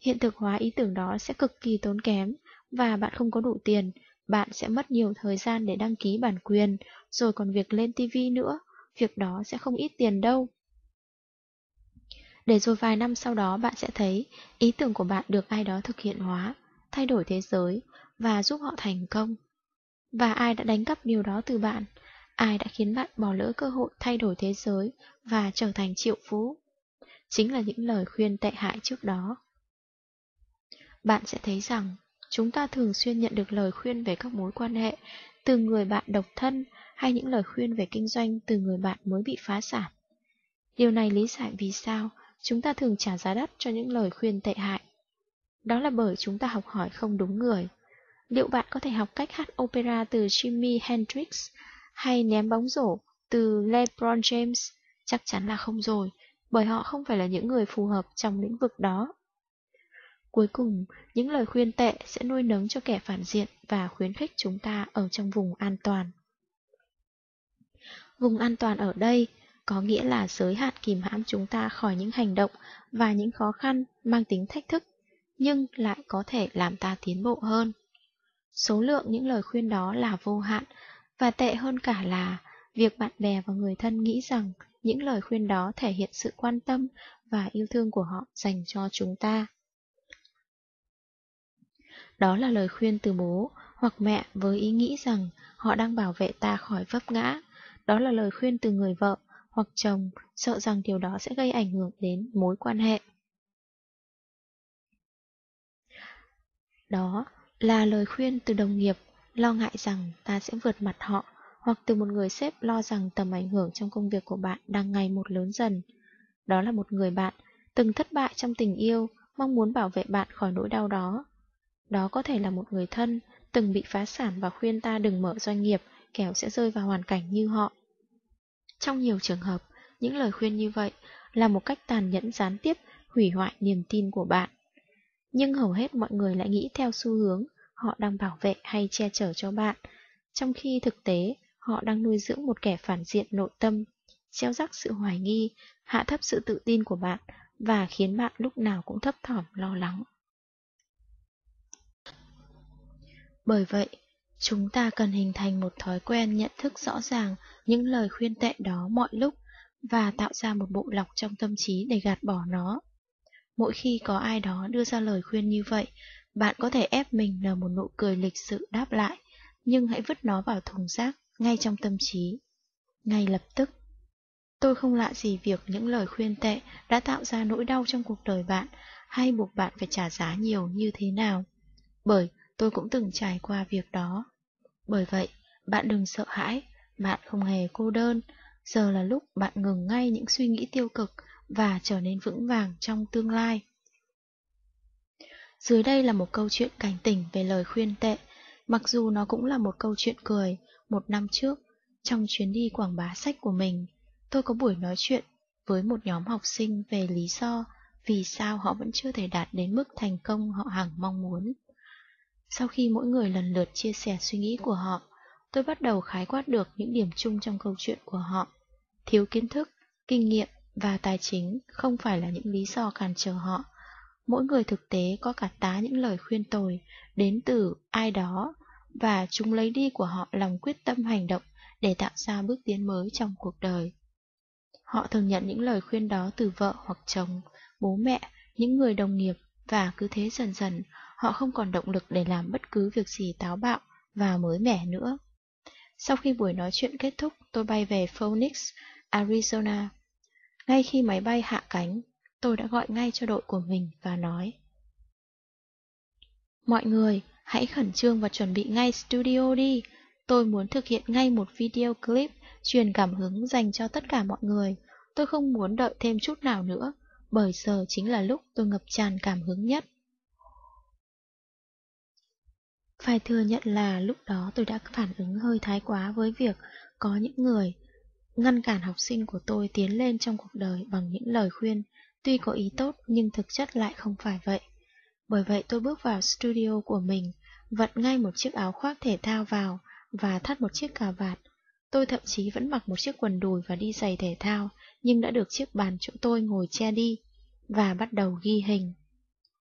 hiện thực hóa ý tưởng đó sẽ cực kỳ tốn kém và bạn không có đủ tiền, bạn sẽ mất nhiều thời gian để đăng ký bản quyền, rồi còn việc lên TV nữa, việc đó sẽ không ít tiền đâu. Để rồi vài năm sau đó bạn sẽ thấy ý tưởng của bạn được ai đó thực hiện hóa, thay đổi thế giới và giúp họ thành công. Và ai đã đánh cắp điều đó từ bạn? Ai đã khiến bạn bỏ lỡ cơ hội thay đổi thế giới và trở thành triệu phú? Chính là những lời khuyên tệ hại trước đó. Bạn sẽ thấy rằng, chúng ta thường xuyên nhận được lời khuyên về các mối quan hệ từ người bạn độc thân hay những lời khuyên về kinh doanh từ người bạn mới bị phá sản. Điều này lý giải vì sao chúng ta thường trả giá đắt cho những lời khuyên tệ hại. Đó là bởi chúng ta học hỏi không đúng người. Liệu bạn có thể học cách hát opera từ Jimi Hendrix hay ném bóng rổ từ LeBron James? Chắc chắn là không rồi, bởi họ không phải là những người phù hợp trong lĩnh vực đó. Cuối cùng, những lời khuyên tệ sẽ nuôi nấng cho kẻ phản diện và khuyến khích chúng ta ở trong vùng an toàn. Vùng an toàn ở đây có nghĩa là giới hạn kìm hãm chúng ta khỏi những hành động và những khó khăn mang tính thách thức, nhưng lại có thể làm ta tiến bộ hơn. Số lượng những lời khuyên đó là vô hạn, và tệ hơn cả là việc bạn bè và người thân nghĩ rằng những lời khuyên đó thể hiện sự quan tâm và yêu thương của họ dành cho chúng ta. Đó là lời khuyên từ bố hoặc mẹ với ý nghĩ rằng họ đang bảo vệ ta khỏi vấp ngã. Đó là lời khuyên từ người vợ hoặc chồng, sợ rằng điều đó sẽ gây ảnh hưởng đến mối quan hệ. Đó là lời khuyên từ đồng nghiệp, lo ngại rằng ta sẽ vượt mặt họ, hoặc từ một người sếp lo rằng tầm ảnh hưởng trong công việc của bạn đang ngày một lớn dần. Đó là một người bạn từng thất bại trong tình yêu, mong muốn bảo vệ bạn khỏi nỗi đau đó. Đó có thể là một người thân, từng bị phá sản và khuyên ta đừng mở doanh nghiệp, kẻo sẽ rơi vào hoàn cảnh như họ. Trong nhiều trường hợp, những lời khuyên như vậy là một cách tàn nhẫn gián tiếp hủy hoại niềm tin của bạn. Nhưng hầu hết mọi người lại nghĩ theo xu hướng họ đang bảo vệ hay che chở cho bạn, trong khi thực tế họ đang nuôi dưỡng một kẻ phản diện nội tâm, gieo rắc sự hoài nghi, hạ thấp sự tự tin của bạn và khiến bạn lúc nào cũng thấp thỏm lo lắng. Bởi vậy, chúng ta cần hình thành một thói quen nhận thức rõ ràng những lời khuyên tệ đó mọi lúc và tạo ra một bộ lọc trong tâm trí để gạt bỏ nó. Mỗi khi có ai đó đưa ra lời khuyên như vậy, bạn có thể ép mình nở một nụ cười lịch sự đáp lại, nhưng hãy vứt nó vào thùng rác ngay trong tâm trí. Ngay lập tức. Tôi không lạ gì việc những lời khuyên tệ đã tạo ra nỗi đau trong cuộc đời bạn hay buộc bạn phải trả giá nhiều như thế nào. Bởi tôi cũng từng trải qua việc đó. Bởi vậy, bạn đừng sợ hãi, bạn không hề cô đơn. Giờ là lúc bạn ngừng ngay những suy nghĩ tiêu cực và trở nên vững vàng trong tương lai. Dưới đây là một câu chuyện cảnh tỉnh về lời khuyên tệ, mặc dù nó cũng là một câu chuyện cười. Một năm trước, trong chuyến đi quảng bá sách của mình, tôi có buổi nói chuyện với một nhóm học sinh về lý do vì sao họ vẫn chưa thể đạt đến mức thành công họ hằng mong muốn. Sau khi mỗi người lần lượt chia sẻ suy nghĩ của họ, tôi bắt đầu khái quát được những điểm chung trong câu chuyện của họ. Thiếu kiến thức, kinh nghiệm và tài chính không phải là những lý do cản trở họ. Mỗi người thực tế có cả tá những lời khuyên tồi đến từ ai đó và chúng lấy đi của họ lòng quyết tâm hành động để tạo ra bước tiến mới trong cuộc đời. Họ thường nhận những lời khuyên đó từ vợ hoặc chồng, bố mẹ, những người đồng nghiệp và cứ thế dần dần họ không còn động lực để làm bất cứ việc gì táo bạo và mới mẻ nữa. Sau khi buổi nói chuyện kết thúc, tôi bay về Phoenix, Arizona. Ngay khi máy bay hạ cánh, tôi đã gọi ngay cho đội của mình và nói Mọi người, hãy khẩn trương và chuẩn bị ngay studio đi. Tôi muốn thực hiện ngay một video clip truyền cảm hứng dành cho tất cả mọi người. Tôi không muốn đợi thêm chút nào nữa, bởi giờ chính là lúc tôi ngập tràn cảm hứng nhất. Phải thừa nhận là lúc đó tôi đã phản ứng hơi thái quá với việc có những người ngăn cản học sinh của tôi tiến lên trong cuộc đời bằng những lời khuyên, tuy có ý tốt nhưng thực chất lại không phải vậy. Bởi vậy tôi bước vào studio của mình, vặn ngay một chiếc áo khoác thể thao vào và thắt một chiếc cà vạt. Tôi thậm chí vẫn mặc một chiếc quần đùi và đi giày thể thao, nhưng đã được chiếc bàn chỗ tôi ngồi che đi, và bắt đầu ghi hình.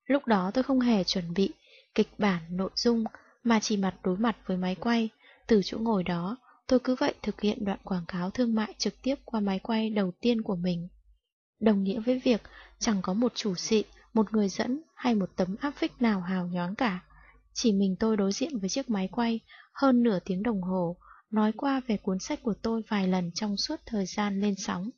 Lúc đó tôi không hề chuẩn bị kịch bản, nội dung, mà chỉ mặt đối mặt với máy quay. Từ chỗ ngồi đó, tôi cứ vậy thực hiện đoạn quảng cáo thương mại trực tiếp qua máy quay đầu tiên của mình. Đồng nghĩa với việc chẳng có một chủ xị, một người dẫn hay một tấm áp phích nào hào nhoáng cả. Chỉ mình tôi đối diện với chiếc máy quay hơn nửa tiếng đồng hồ, nói qua về cuốn sách của tôi vài lần trong suốt thời gian lên sóng.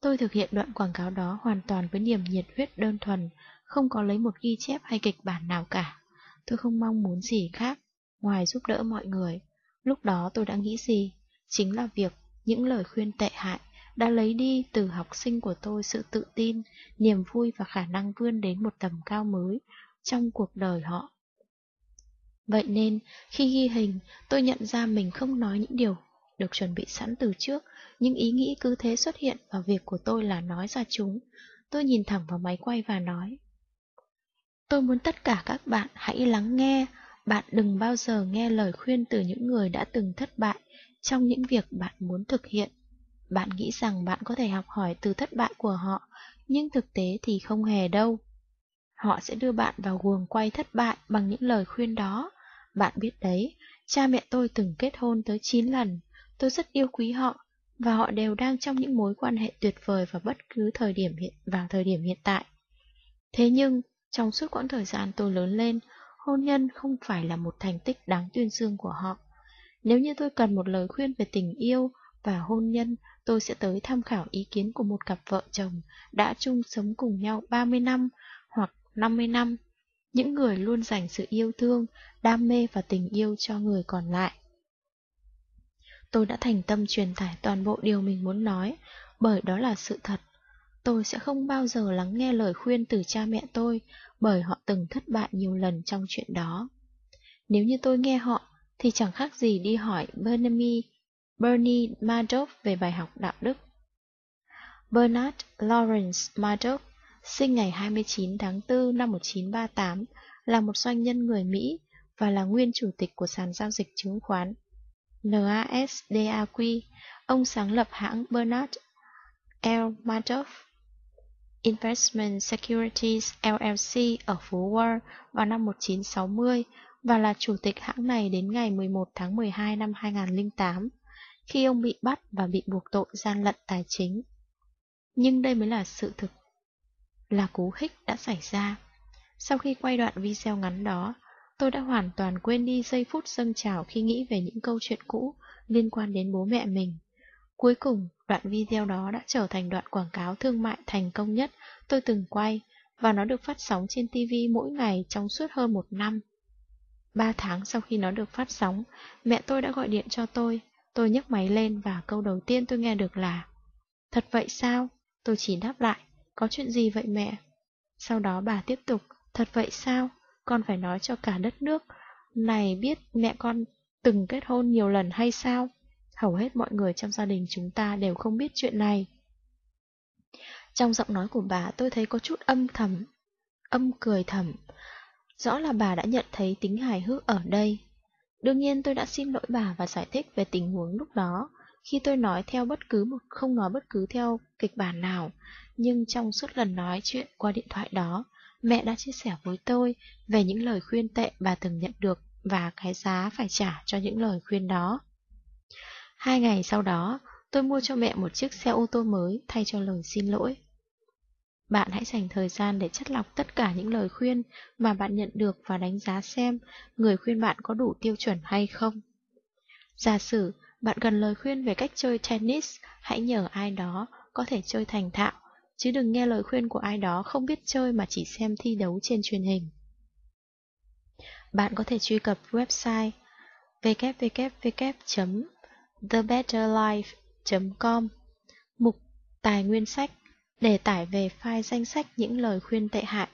Tôi thực hiện đoạn quảng cáo đó hoàn toàn với niềm nhiệt huyết đơn thuần, không có lấy một ghi chép hay kịch bản nào cả. Tôi không mong muốn gì khác, ngoài giúp đỡ mọi người. Lúc đó tôi đã nghĩ gì? Chính là việc những lời khuyên tệ hại đã lấy đi từ học sinh của tôi sự tự tin, niềm vui và khả năng vươn đến một tầm cao mới trong cuộc đời họ. Vậy nên, khi ghi hình, tôi nhận ra mình không nói những điều được chuẩn bị sẵn từ trước, nhưng ý nghĩ cứ thế xuất hiện và việc của tôi là nói ra chúng. Tôi nhìn thẳng vào máy quay và nói, Tôi muốn tất cả các bạn hãy lắng nghe, bạn đừng bao giờ nghe lời khuyên từ những người đã từng thất bại trong những việc bạn muốn thực hiện. Bạn nghĩ rằng bạn có thể học hỏi từ thất bại của họ, nhưng thực tế thì không hề đâu. Họ sẽ đưa bạn vào guồng quay thất bại bằng những lời khuyên đó. Bạn biết đấy, cha mẹ tôi từng kết hôn tới 9 lần, tôi rất yêu quý họ, và họ đều đang trong những mối quan hệ tuyệt vời vào bất cứ thời điểm hiện vào thời điểm hiện tại. Thế nhưng, trong suốt quãng thời gian tôi lớn lên, hôn nhân không phải là một thành tích đáng tuyên dương của họ. Nếu như tôi cần một lời khuyên về tình yêu, và hôn nhân, tôi sẽ tới tham khảo ý kiến của một cặp vợ chồng đã chung sống cùng nhau 30 năm hoặc 50 năm. Những người luôn dành sự yêu thương, đam mê và tình yêu cho người còn lại. Tôi đã thành tâm truyền tải toàn bộ điều mình muốn nói, bởi đó là sự thật. Tôi sẽ không bao giờ lắng nghe lời khuyên từ cha mẹ tôi, bởi họ từng thất bại nhiều lần trong chuyện đó. Nếu như tôi nghe họ, thì chẳng khác gì đi hỏi Bernie, Bernie Madoff về bài học đạo đức. Bernard Lawrence Madoff, sinh ngày 29 tháng 4 năm 1938, là một doanh nhân người Mỹ và là nguyên chủ tịch của sàn giao dịch chứng khoán NASDAQ. Ông sáng lập hãng Bernard L. Madoff Investment Securities LLC ở phố Wall vào năm 1960 và là chủ tịch hãng này đến ngày 11 tháng 12 năm 2008, khi ông bị bắt và bị buộc tội gian lận tài chính. Nhưng đây mới là sự thực, là cú hích đã xảy ra. Sau khi quay đoạn video ngắn đó, tôi đã hoàn toàn quên đi giây phút dâng trào khi nghĩ về những câu chuyện cũ liên quan đến bố mẹ mình. Cuối cùng, đoạn video đó đã trở thành đoạn quảng cáo thương mại thành công nhất tôi từng quay, và nó được phát sóng trên TV mỗi ngày trong suốt hơn một năm. Ba tháng sau khi nó được phát sóng, mẹ tôi đã gọi điện cho tôi. Tôi nhấc máy lên và câu đầu tiên tôi nghe được là Thật vậy sao? Tôi chỉ đáp lại, có chuyện gì vậy mẹ? Sau đó bà tiếp tục, thật vậy sao? Con phải nói cho cả đất nước. Này biết mẹ con từng kết hôn nhiều lần hay sao? Hầu hết mọi người trong gia đình chúng ta đều không biết chuyện này. Trong giọng nói của bà tôi thấy có chút âm thầm, âm cười thầm. Rõ là bà đã nhận thấy tính hài hước ở đây. Đương nhiên tôi đã xin lỗi bà và giải thích về tình huống lúc đó, khi tôi nói theo bất cứ một không nói bất cứ theo kịch bản nào, nhưng trong suốt lần nói chuyện qua điện thoại đó, mẹ đã chia sẻ với tôi về những lời khuyên tệ bà từng nhận được và cái giá phải trả cho những lời khuyên đó. Hai ngày sau đó, tôi mua cho mẹ một chiếc xe ô tô mới thay cho lời xin lỗi. Bạn hãy dành thời gian để chất lọc tất cả những lời khuyên mà bạn nhận được và đánh giá xem người khuyên bạn có đủ tiêu chuẩn hay không. Giả sử bạn cần lời khuyên về cách chơi tennis, hãy nhờ ai đó có thể chơi thành thạo, chứ đừng nghe lời khuyên của ai đó không biết chơi mà chỉ xem thi đấu trên truyền hình. Bạn có thể truy cập website www.thebetterlife.com Mục Tài nguyên sách, để tải về file danh sách những lời khuyên tệ hại.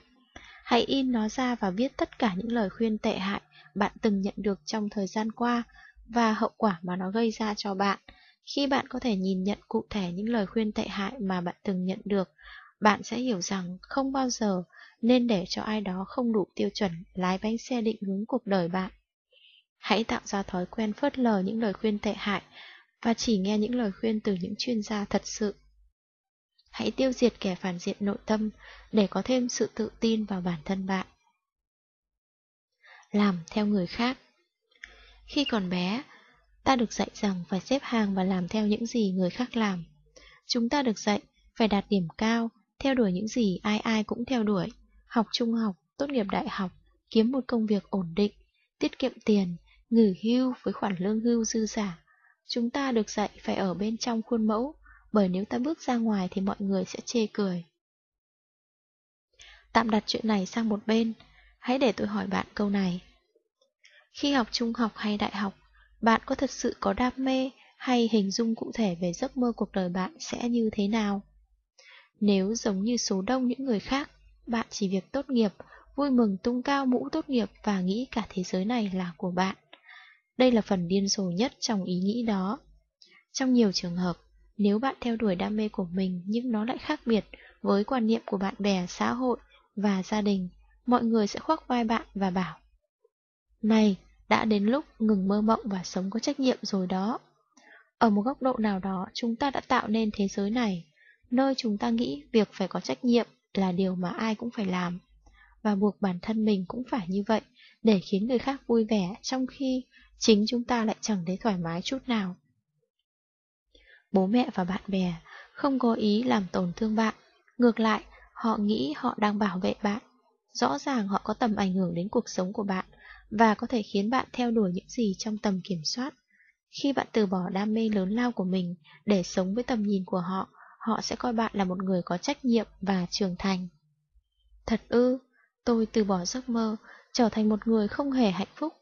Hãy in nó ra và viết tất cả những lời khuyên tệ hại bạn từng nhận được trong thời gian qua và hậu quả mà nó gây ra cho bạn. Khi bạn có thể nhìn nhận cụ thể những lời khuyên tệ hại mà bạn từng nhận được, bạn sẽ hiểu rằng không bao giờ nên để cho ai đó không đủ tiêu chuẩn lái bánh xe định hướng cuộc đời bạn. Hãy tạo ra thói quen phớt lờ những lời khuyên tệ hại và chỉ nghe những lời khuyên từ những chuyên gia thật sự. Hãy tiêu diệt kẻ phản diện nội tâm để có thêm sự tự tin vào bản thân bạn. Làm theo người khác Khi còn bé, ta được dạy rằng phải xếp hàng và làm theo những gì người khác làm. Chúng ta được dạy phải đạt điểm cao, theo đuổi những gì ai ai cũng theo đuổi, học trung học, tốt nghiệp đại học, kiếm một công việc ổn định, tiết kiệm tiền, nghỉ hưu với khoản lương hưu dư giả. Chúng ta được dạy phải ở bên trong khuôn mẫu, bởi nếu ta bước ra ngoài thì mọi người sẽ chê cười. Tạm đặt chuyện này sang một bên, hãy để tôi hỏi bạn câu này. Khi học trung học hay đại học, bạn có thật sự có đam mê hay hình dung cụ thể về giấc mơ cuộc đời bạn sẽ như thế nào? Nếu giống như số đông những người khác, bạn chỉ việc tốt nghiệp, vui mừng tung cao mũ tốt nghiệp và nghĩ cả thế giới này là của bạn. Đây là phần điên rồ nhất trong ý nghĩ đó. Trong nhiều trường hợp, nếu bạn theo đuổi đam mê của mình nhưng nó lại khác biệt với quan niệm của bạn bè, xã hội và gia đình, mọi người sẽ khoác vai bạn và bảo Này, đã đến lúc ngừng mơ mộng và sống có trách nhiệm rồi đó. Ở một góc độ nào đó, chúng ta đã tạo nên thế giới này, nơi chúng ta nghĩ việc phải có trách nhiệm là điều mà ai cũng phải làm, và buộc bản thân mình cũng phải như vậy để khiến người khác vui vẻ trong khi chính chúng ta lại chẳng thấy thoải mái chút nào. Bố mẹ và bạn bè không có ý làm tổn thương bạn, ngược lại, họ nghĩ họ đang bảo vệ bạn. Rõ ràng họ có tầm ảnh hưởng đến cuộc sống của bạn và có thể khiến bạn theo đuổi những gì trong tầm kiểm soát. Khi bạn từ bỏ đam mê lớn lao của mình để sống với tầm nhìn của họ, họ sẽ coi bạn là một người có trách nhiệm và trưởng thành. Thật ư, tôi từ bỏ giấc mơ, trở thành một người không hề hạnh phúc,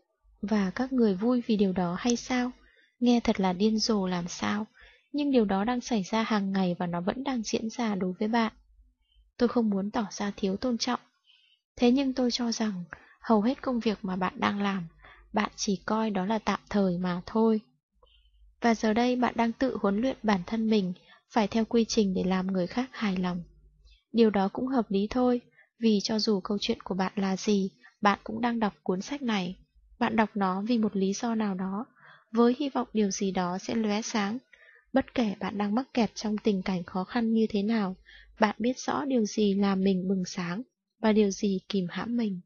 và các người vui vì điều đó hay sao? Nghe thật là điên rồ làm sao, nhưng điều đó đang xảy ra hàng ngày và nó vẫn đang diễn ra đối với bạn. Tôi không muốn tỏ ra thiếu tôn trọng. Thế nhưng tôi cho rằng, hầu hết công việc mà bạn đang làm, bạn chỉ coi đó là tạm thời mà thôi. Và giờ đây bạn đang tự huấn luyện bản thân mình phải theo quy trình để làm người khác hài lòng. Điều đó cũng hợp lý thôi, vì cho dù câu chuyện của bạn là gì, bạn cũng đang đọc cuốn sách này. Bạn đọc nó vì một lý do nào đó, với hy vọng điều gì đó sẽ lóe sáng. Bất kể bạn đang mắc kẹt trong tình cảnh khó khăn như thế nào, bạn biết rõ điều gì làm mình bừng sáng và điều gì kìm hãm mình.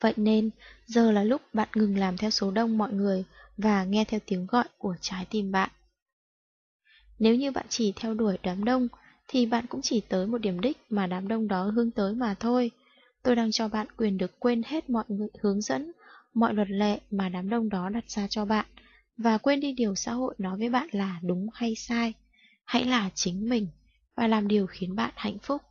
Vậy nên, giờ là lúc bạn ngừng làm theo số đông mọi người và nghe theo tiếng gọi của trái tim bạn. Nếu như bạn chỉ theo đuổi đám đông, thì bạn cũng chỉ tới một điểm đích mà đám đông đó hướng tới mà thôi. Tôi đang cho bạn quyền được quên hết mọi hướng dẫn, mọi luật lệ mà đám đông đó đặt ra cho bạn, và quên đi điều xã hội nói với bạn là đúng hay sai. Hãy là chính mình, và làm điều khiến bạn hạnh phúc.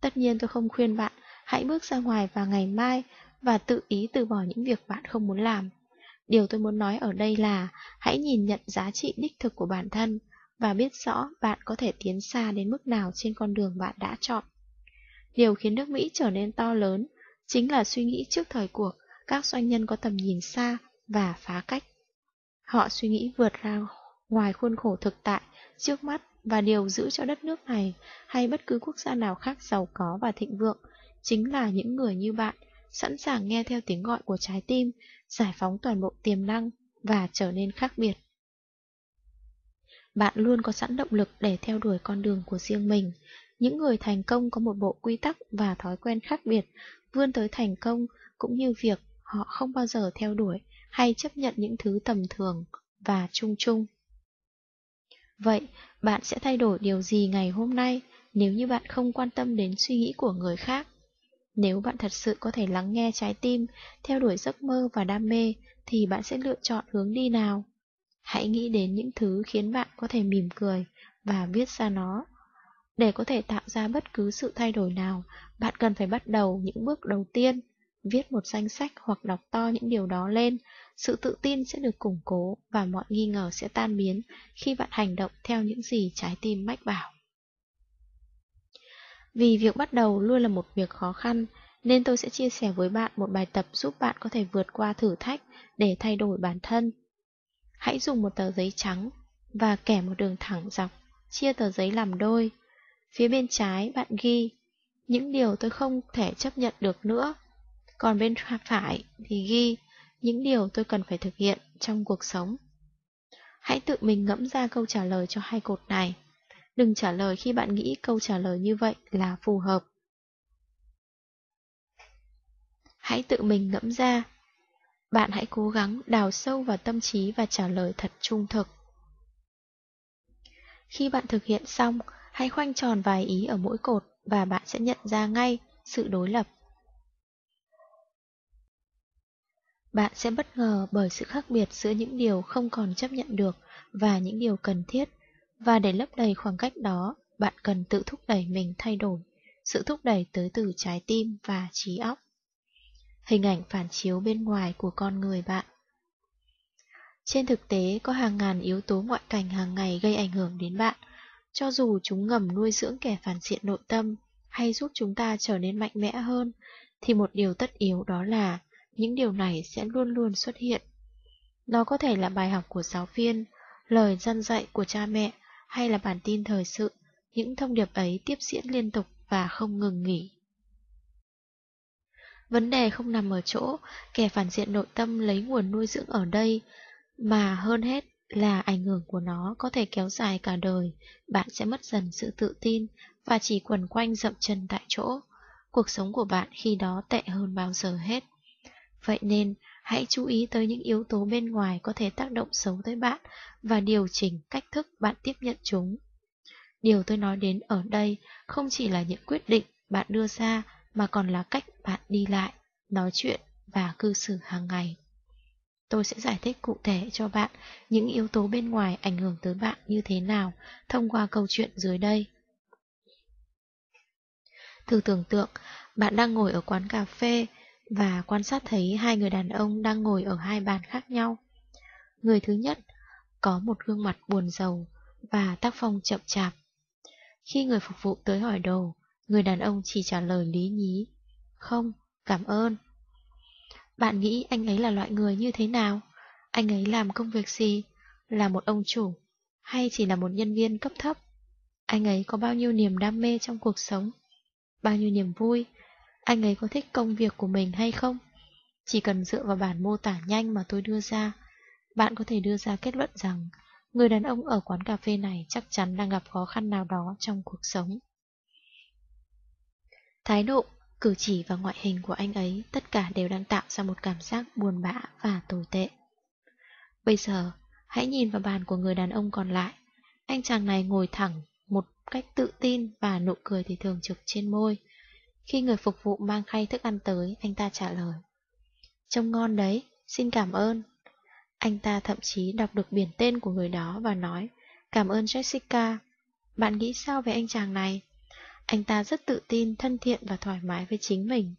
Tất nhiên tôi không khuyên bạn hãy bước ra ngoài vào ngày mai và tự ý từ bỏ những việc bạn không muốn làm. Điều tôi muốn nói ở đây là hãy nhìn nhận giá trị đích thực của bản thân và biết rõ bạn có thể tiến xa đến mức nào trên con đường bạn đã chọn. Điều khiến nước Mỹ trở nên to lớn chính là suy nghĩ trước thời cuộc, các doanh nhân có tầm nhìn xa và phá cách. Họ suy nghĩ vượt ra ngoài khuôn khổ thực tại, trước mắt và điều giữ cho đất nước này hay bất cứ quốc gia nào khác giàu có và thịnh vượng chính là những người như bạn, sẵn sàng nghe theo tiếng gọi của trái tim, giải phóng toàn bộ tiềm năng và trở nên khác biệt. Bạn luôn có sẵn động lực để theo đuổi con đường của riêng mình. Những người thành công có một bộ quy tắc và thói quen khác biệt, vươn tới thành công cũng như việc họ không bao giờ theo đuổi hay chấp nhận những thứ tầm thường và chung chung. Vậy, bạn sẽ thay đổi điều gì ngày hôm nay nếu như bạn không quan tâm đến suy nghĩ của người khác? Nếu bạn thật sự có thể lắng nghe trái tim, theo đuổi giấc mơ và đam mê, thì bạn sẽ lựa chọn hướng đi nào? Hãy nghĩ đến những thứ khiến bạn có thể mỉm cười và viết ra nó. Để có thể tạo ra bất cứ sự thay đổi nào, bạn cần phải bắt đầu những bước đầu tiên, viết một danh sách hoặc đọc to những điều đó lên. Sự tự tin sẽ được củng cố và mọi nghi ngờ sẽ tan biến khi bạn hành động theo những gì trái tim mách bảo. Vì việc bắt đầu luôn là một việc khó khăn, nên tôi sẽ chia sẻ với bạn một bài tập giúp bạn có thể vượt qua thử thách để thay đổi bản thân. Hãy dùng một tờ giấy trắng và kẻ một đường thẳng dọc, chia tờ giấy làm đôi. Phía bên trái bạn ghi những điều tôi không thể chấp nhận được nữa. Còn bên phải thì ghi những điều tôi cần phải thực hiện trong cuộc sống. Hãy tự mình ngẫm ra câu trả lời cho hai cột này. Đừng trả lời khi bạn nghĩ câu trả lời như vậy là phù hợp. Hãy tự mình ngẫm ra. Bạn hãy cố gắng đào sâu vào tâm trí và trả lời thật trung thực. Khi bạn thực hiện xong, hãy khoanh tròn vài ý ở mỗi cột và bạn sẽ nhận ra ngay sự đối lập. Bạn sẽ bất ngờ bởi sự khác biệt giữa những điều không còn chấp nhận được và những điều cần thiết và để lấp đầy khoảng cách đó, bạn cần tự thúc đẩy mình thay đổi, sự thúc đẩy tới từ trái tim và trí óc. Hình ảnh phản chiếu bên ngoài của con người bạn Trên thực tế, có hàng ngàn yếu tố ngoại cảnh hàng ngày gây ảnh hưởng đến bạn, cho dù chúng ngầm nuôi dưỡng kẻ phản diện nội tâm hay giúp chúng ta trở nên mạnh mẽ hơn, thì một điều tất yếu đó là những điều này sẽ luôn luôn xuất hiện. Nó có thể là bài học của giáo viên, lời dân dạy của cha mẹ hay là bản tin thời sự, những thông điệp ấy tiếp diễn liên tục và không ngừng nghỉ. Vấn đề không nằm ở chỗ kẻ phản diện nội tâm lấy nguồn nuôi dưỡng ở đây, mà hơn hết là ảnh hưởng của nó có thể kéo dài cả đời, bạn sẽ mất dần sự tự tin và chỉ quần quanh dậm chân tại chỗ. Cuộc sống của bạn khi đó tệ hơn bao giờ hết. Vậy nên, hãy chú ý tới những yếu tố bên ngoài có thể tác động xấu tới bạn và điều chỉnh cách thức bạn tiếp nhận chúng. Điều tôi nói đến ở đây không chỉ là những quyết định bạn đưa ra mà còn là cách bạn đi lại, nói chuyện và cư xử hàng ngày. tôi sẽ giải thích cụ thể cho bạn những yếu tố bên ngoài ảnh hưởng tới bạn như thế nào thông qua câu chuyện dưới đây. Thử tưởng tượng, bạn đang ngồi ở quán cà phê và quan sát thấy hai người đàn ông đang ngồi ở hai bàn khác nhau. Người thứ nhất có một gương mặt buồn rầu và tác phong chậm chạp. Khi người phục vụ tới hỏi đồ, người đàn ông chỉ trả lời lý nhí. Không, cảm ơn. Bạn nghĩ anh ấy là loại người như thế nào? Anh ấy làm công việc gì? Là một ông chủ? Hay chỉ là một nhân viên cấp thấp? Anh ấy có bao nhiêu niềm đam mê trong cuộc sống? Bao nhiêu niềm vui? Anh ấy có thích công việc của mình hay không? Chỉ cần dựa vào bản mô tả nhanh mà tôi đưa ra, bạn có thể đưa ra kết luận rằng người đàn ông ở quán cà phê này chắc chắn đang gặp khó khăn nào đó trong cuộc sống. Thái độ, cử chỉ và ngoại hình của anh ấy tất cả đều đang tạo ra một cảm giác buồn bã và tồi tệ. Bây giờ, hãy nhìn vào bàn của người đàn ông còn lại. Anh chàng này ngồi thẳng, một cách tự tin và nụ cười thì thường trực trên môi. Khi người phục vụ mang khay thức ăn tới, anh ta trả lời. Trông ngon đấy, xin cảm ơn. Anh ta thậm chí đọc được biển tên của người đó và nói, cảm ơn Jessica. Bạn nghĩ sao về anh chàng này? Anh ta rất tự tin, thân thiện và thoải mái với chính mình.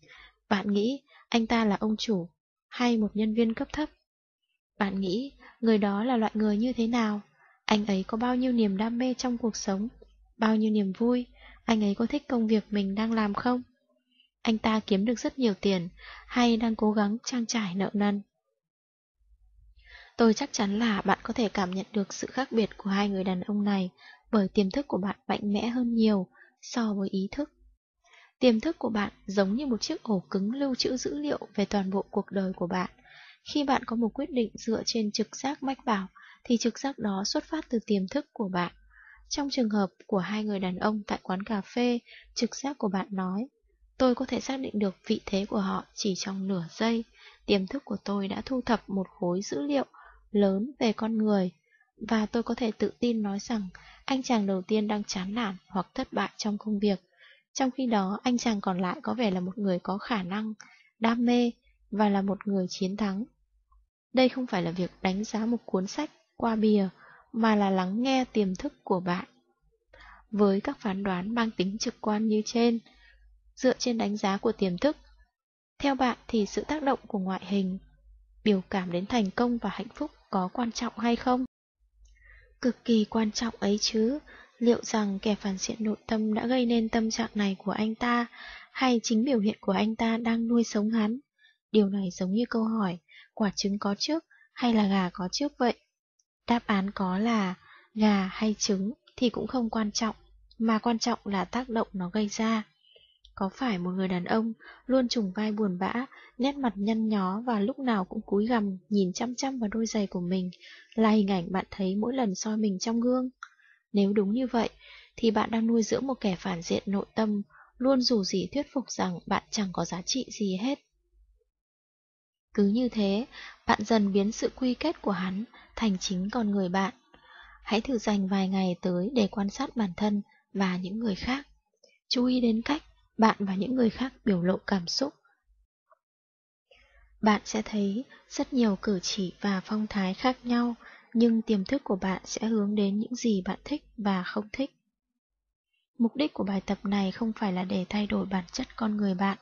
Bạn nghĩ anh ta là ông chủ hay một nhân viên cấp thấp? Bạn nghĩ người đó là loại người như thế nào? Anh ấy có bao nhiêu niềm đam mê trong cuộc sống? Bao nhiêu niềm vui? Anh ấy có thích công việc mình đang làm không? Anh ta kiếm được rất nhiều tiền hay đang cố gắng trang trải nợ nần? Tôi chắc chắn là bạn có thể cảm nhận được sự khác biệt của hai người đàn ông này bởi tiềm thức của bạn mạnh mẽ hơn nhiều so với ý thức. Tiềm thức của bạn giống như một chiếc ổ cứng lưu trữ dữ liệu về toàn bộ cuộc đời của bạn. Khi bạn có một quyết định dựa trên trực giác mách bảo, thì trực giác đó xuất phát từ tiềm thức của bạn. Trong trường hợp của hai người đàn ông tại quán cà phê, trực giác của bạn nói, tôi có thể xác định được vị thế của họ chỉ trong nửa giây. Tiềm thức của tôi đã thu thập một khối dữ liệu lớn về con người, và tôi có thể tự tin nói rằng anh chàng đầu tiên đang chán nản hoặc thất bại trong công việc. Trong khi đó, anh chàng còn lại có vẻ là một người có khả năng, đam mê và là một người chiến thắng. Đây không phải là việc đánh giá một cuốn sách qua bìa, mà là lắng nghe tiềm thức của bạn. Với các phán đoán mang tính trực quan như trên, dựa trên đánh giá của tiềm thức, theo bạn thì sự tác động của ngoại hình, biểu cảm đến thành công và hạnh phúc có quan trọng hay không? Cực kỳ quan trọng ấy chứ, liệu rằng kẻ phản diện nội tâm đã gây nên tâm trạng này của anh ta, hay chính biểu hiện của anh ta đang nuôi sống hắn? Điều này giống như câu hỏi, quả trứng có trước hay là gà có trước vậy? Đáp án có là gà hay trứng thì cũng không quan trọng, mà quan trọng là tác động nó gây ra. Có phải một người đàn ông luôn trùng vai buồn bã, nét mặt nhăn nhó và lúc nào cũng cúi gằm nhìn chăm chăm vào đôi giày của mình là hình ảnh bạn thấy mỗi lần soi mình trong gương? Nếu đúng như vậy, thì bạn đang nuôi dưỡng một kẻ phản diện nội tâm, luôn dù gì thuyết phục rằng bạn chẳng có giá trị gì hết. Cứ như thế, bạn dần biến sự quy kết của hắn thành chính con người bạn. Hãy thử dành vài ngày tới để quan sát bản thân và những người khác. Chú ý đến cách bạn và những người khác biểu lộ cảm xúc. Bạn sẽ thấy rất nhiều cử chỉ và phong thái khác nhau, nhưng tiềm thức của bạn sẽ hướng đến những gì bạn thích và không thích. Mục đích của bài tập này không phải là để thay đổi bản chất con người bạn.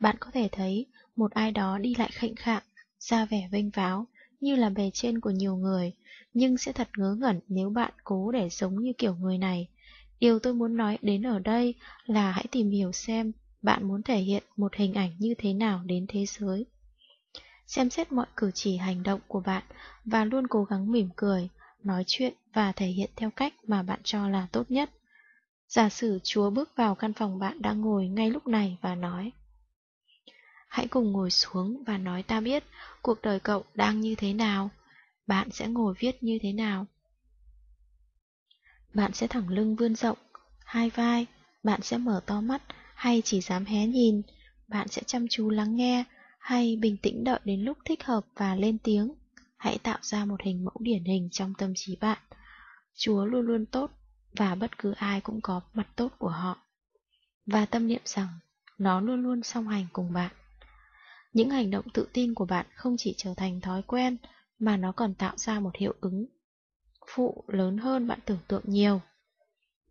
Bạn có thể thấy một ai đó đi lại khệnh khạng, ra vẻ vênh váo, như là bề trên của nhiều người, nhưng sẽ thật ngớ ngẩn nếu bạn cố để giống như kiểu người này. Điều tôi muốn nói đến ở đây là hãy tìm hiểu xem bạn muốn thể hiện một hình ảnh như thế nào đến thế giới. Xem xét mọi cử chỉ hành động của bạn và luôn cố gắng mỉm cười, nói chuyện và thể hiện theo cách mà bạn cho là tốt nhất. Giả sử Chúa bước vào căn phòng bạn đang ngồi ngay lúc này và nói Hãy cùng ngồi xuống và nói ta biết cuộc đời cậu đang như thế nào. Bạn sẽ ngồi viết như thế nào. Bạn sẽ thẳng lưng vươn rộng, hai vai, bạn sẽ mở to mắt hay chỉ dám hé nhìn, bạn sẽ chăm chú lắng nghe hay bình tĩnh đợi đến lúc thích hợp và lên tiếng. Hãy tạo ra một hình mẫu điển hình trong tâm trí bạn. Chúa luôn luôn tốt và bất cứ ai cũng có mặt tốt của họ. Và tâm niệm rằng nó luôn luôn song hành cùng bạn. Những hành động tự tin của bạn không chỉ trở thành thói quen, mà nó còn tạo ra một hiệu ứng phụ lớn hơn bạn tưởng tượng nhiều.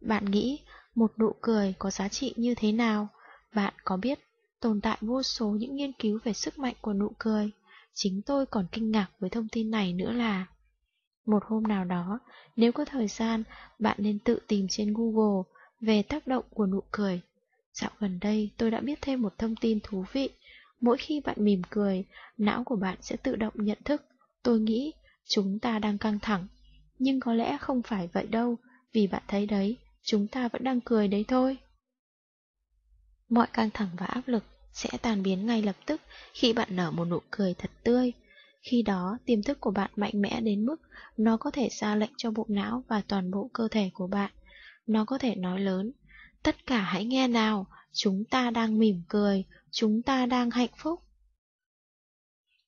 Bạn nghĩ một nụ cười có giá trị như thế nào? Bạn có biết tồn tại vô số những nghiên cứu về sức mạnh của nụ cười? Chính tôi còn kinh ngạc với thông tin này nữa là Một hôm nào đó, nếu có thời gian, bạn nên tự tìm trên Google về tác động của nụ cười. Dạo gần đây tôi đã biết thêm một thông tin thú vị. Mỗi khi bạn mỉm cười, não của bạn sẽ tự động nhận thức. Tôi nghĩ chúng ta đang căng thẳng. Nhưng có lẽ không phải vậy đâu, vì bạn thấy đấy, chúng ta vẫn đang cười đấy thôi. Mọi căng thẳng và áp lực sẽ tan biến ngay lập tức khi bạn nở một nụ cười thật tươi. Khi đó, tiềm thức của bạn mạnh mẽ đến mức nó có thể ra lệnh cho bộ não và toàn bộ cơ thể của bạn. Nó có thể nói lớn, tất cả hãy nghe nào, chúng ta đang mỉm cười, chúng ta đang hạnh phúc.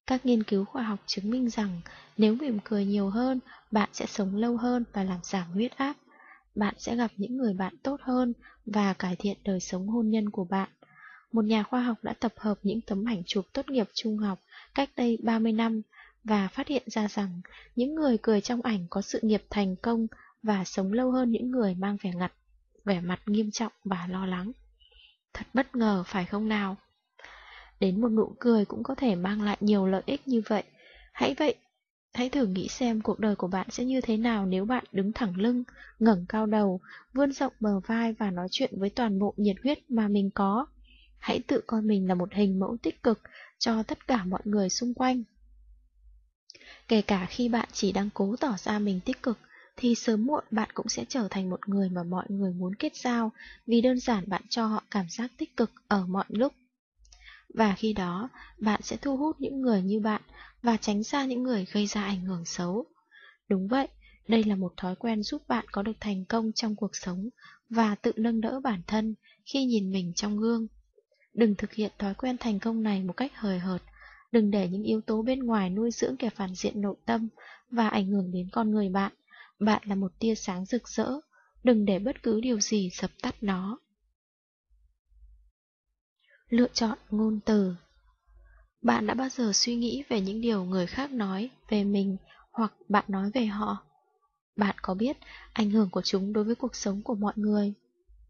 Các nghiên cứu khoa học chứng minh rằng nếu mỉm cười nhiều hơn, bạn sẽ sống lâu hơn và làm giảm huyết áp. Bạn sẽ gặp những người bạn tốt hơn và cải thiện đời sống hôn nhân của bạn. Một nhà khoa học đã tập hợp những tấm ảnh chụp tốt nghiệp trung học cách đây 30 năm và phát hiện ra rằng những người cười trong ảnh có sự nghiệp thành công và sống lâu hơn những người mang vẻ ngặt, vẻ mặt nghiêm trọng và lo lắng. Thật bất ngờ phải không nào? Đến một nụ cười cũng có thể mang lại nhiều lợi ích như vậy. Hãy vậy, hãy thử nghĩ xem cuộc đời của bạn sẽ như thế nào nếu bạn đứng thẳng lưng, ngẩng cao đầu, vươn rộng bờ vai và nói chuyện với toàn bộ nhiệt huyết mà mình có. Hãy tự coi mình là một hình mẫu tích cực cho tất cả mọi người xung quanh. Kể cả khi bạn chỉ đang cố tỏ ra mình tích cực, thì sớm muộn bạn cũng sẽ trở thành một người mà mọi người muốn kết giao, vì đơn giản bạn cho họ cảm giác tích cực ở mọi lúc. Và khi đó, bạn sẽ thu hút những người như bạn và tránh xa những người gây ra ảnh hưởng xấu. Đúng vậy, đây là một thói quen giúp bạn có được thành công trong cuộc sống và tự nâng đỡ bản thân khi nhìn mình trong gương. Đừng thực hiện thói quen thành công này một cách hời hợt, đừng để những yếu tố bên ngoài nuôi dưỡng kẻ phản diện nội tâm và ảnh hưởng đến con người bạn. Bạn là một tia sáng rực rỡ, đừng để bất cứ điều gì dập tắt nó. Lựa chọn ngôn từ Bạn đã bao giờ suy nghĩ về những điều người khác nói về mình hoặc bạn nói về họ? Bạn có biết ảnh hưởng của chúng đối với cuộc sống của mọi người?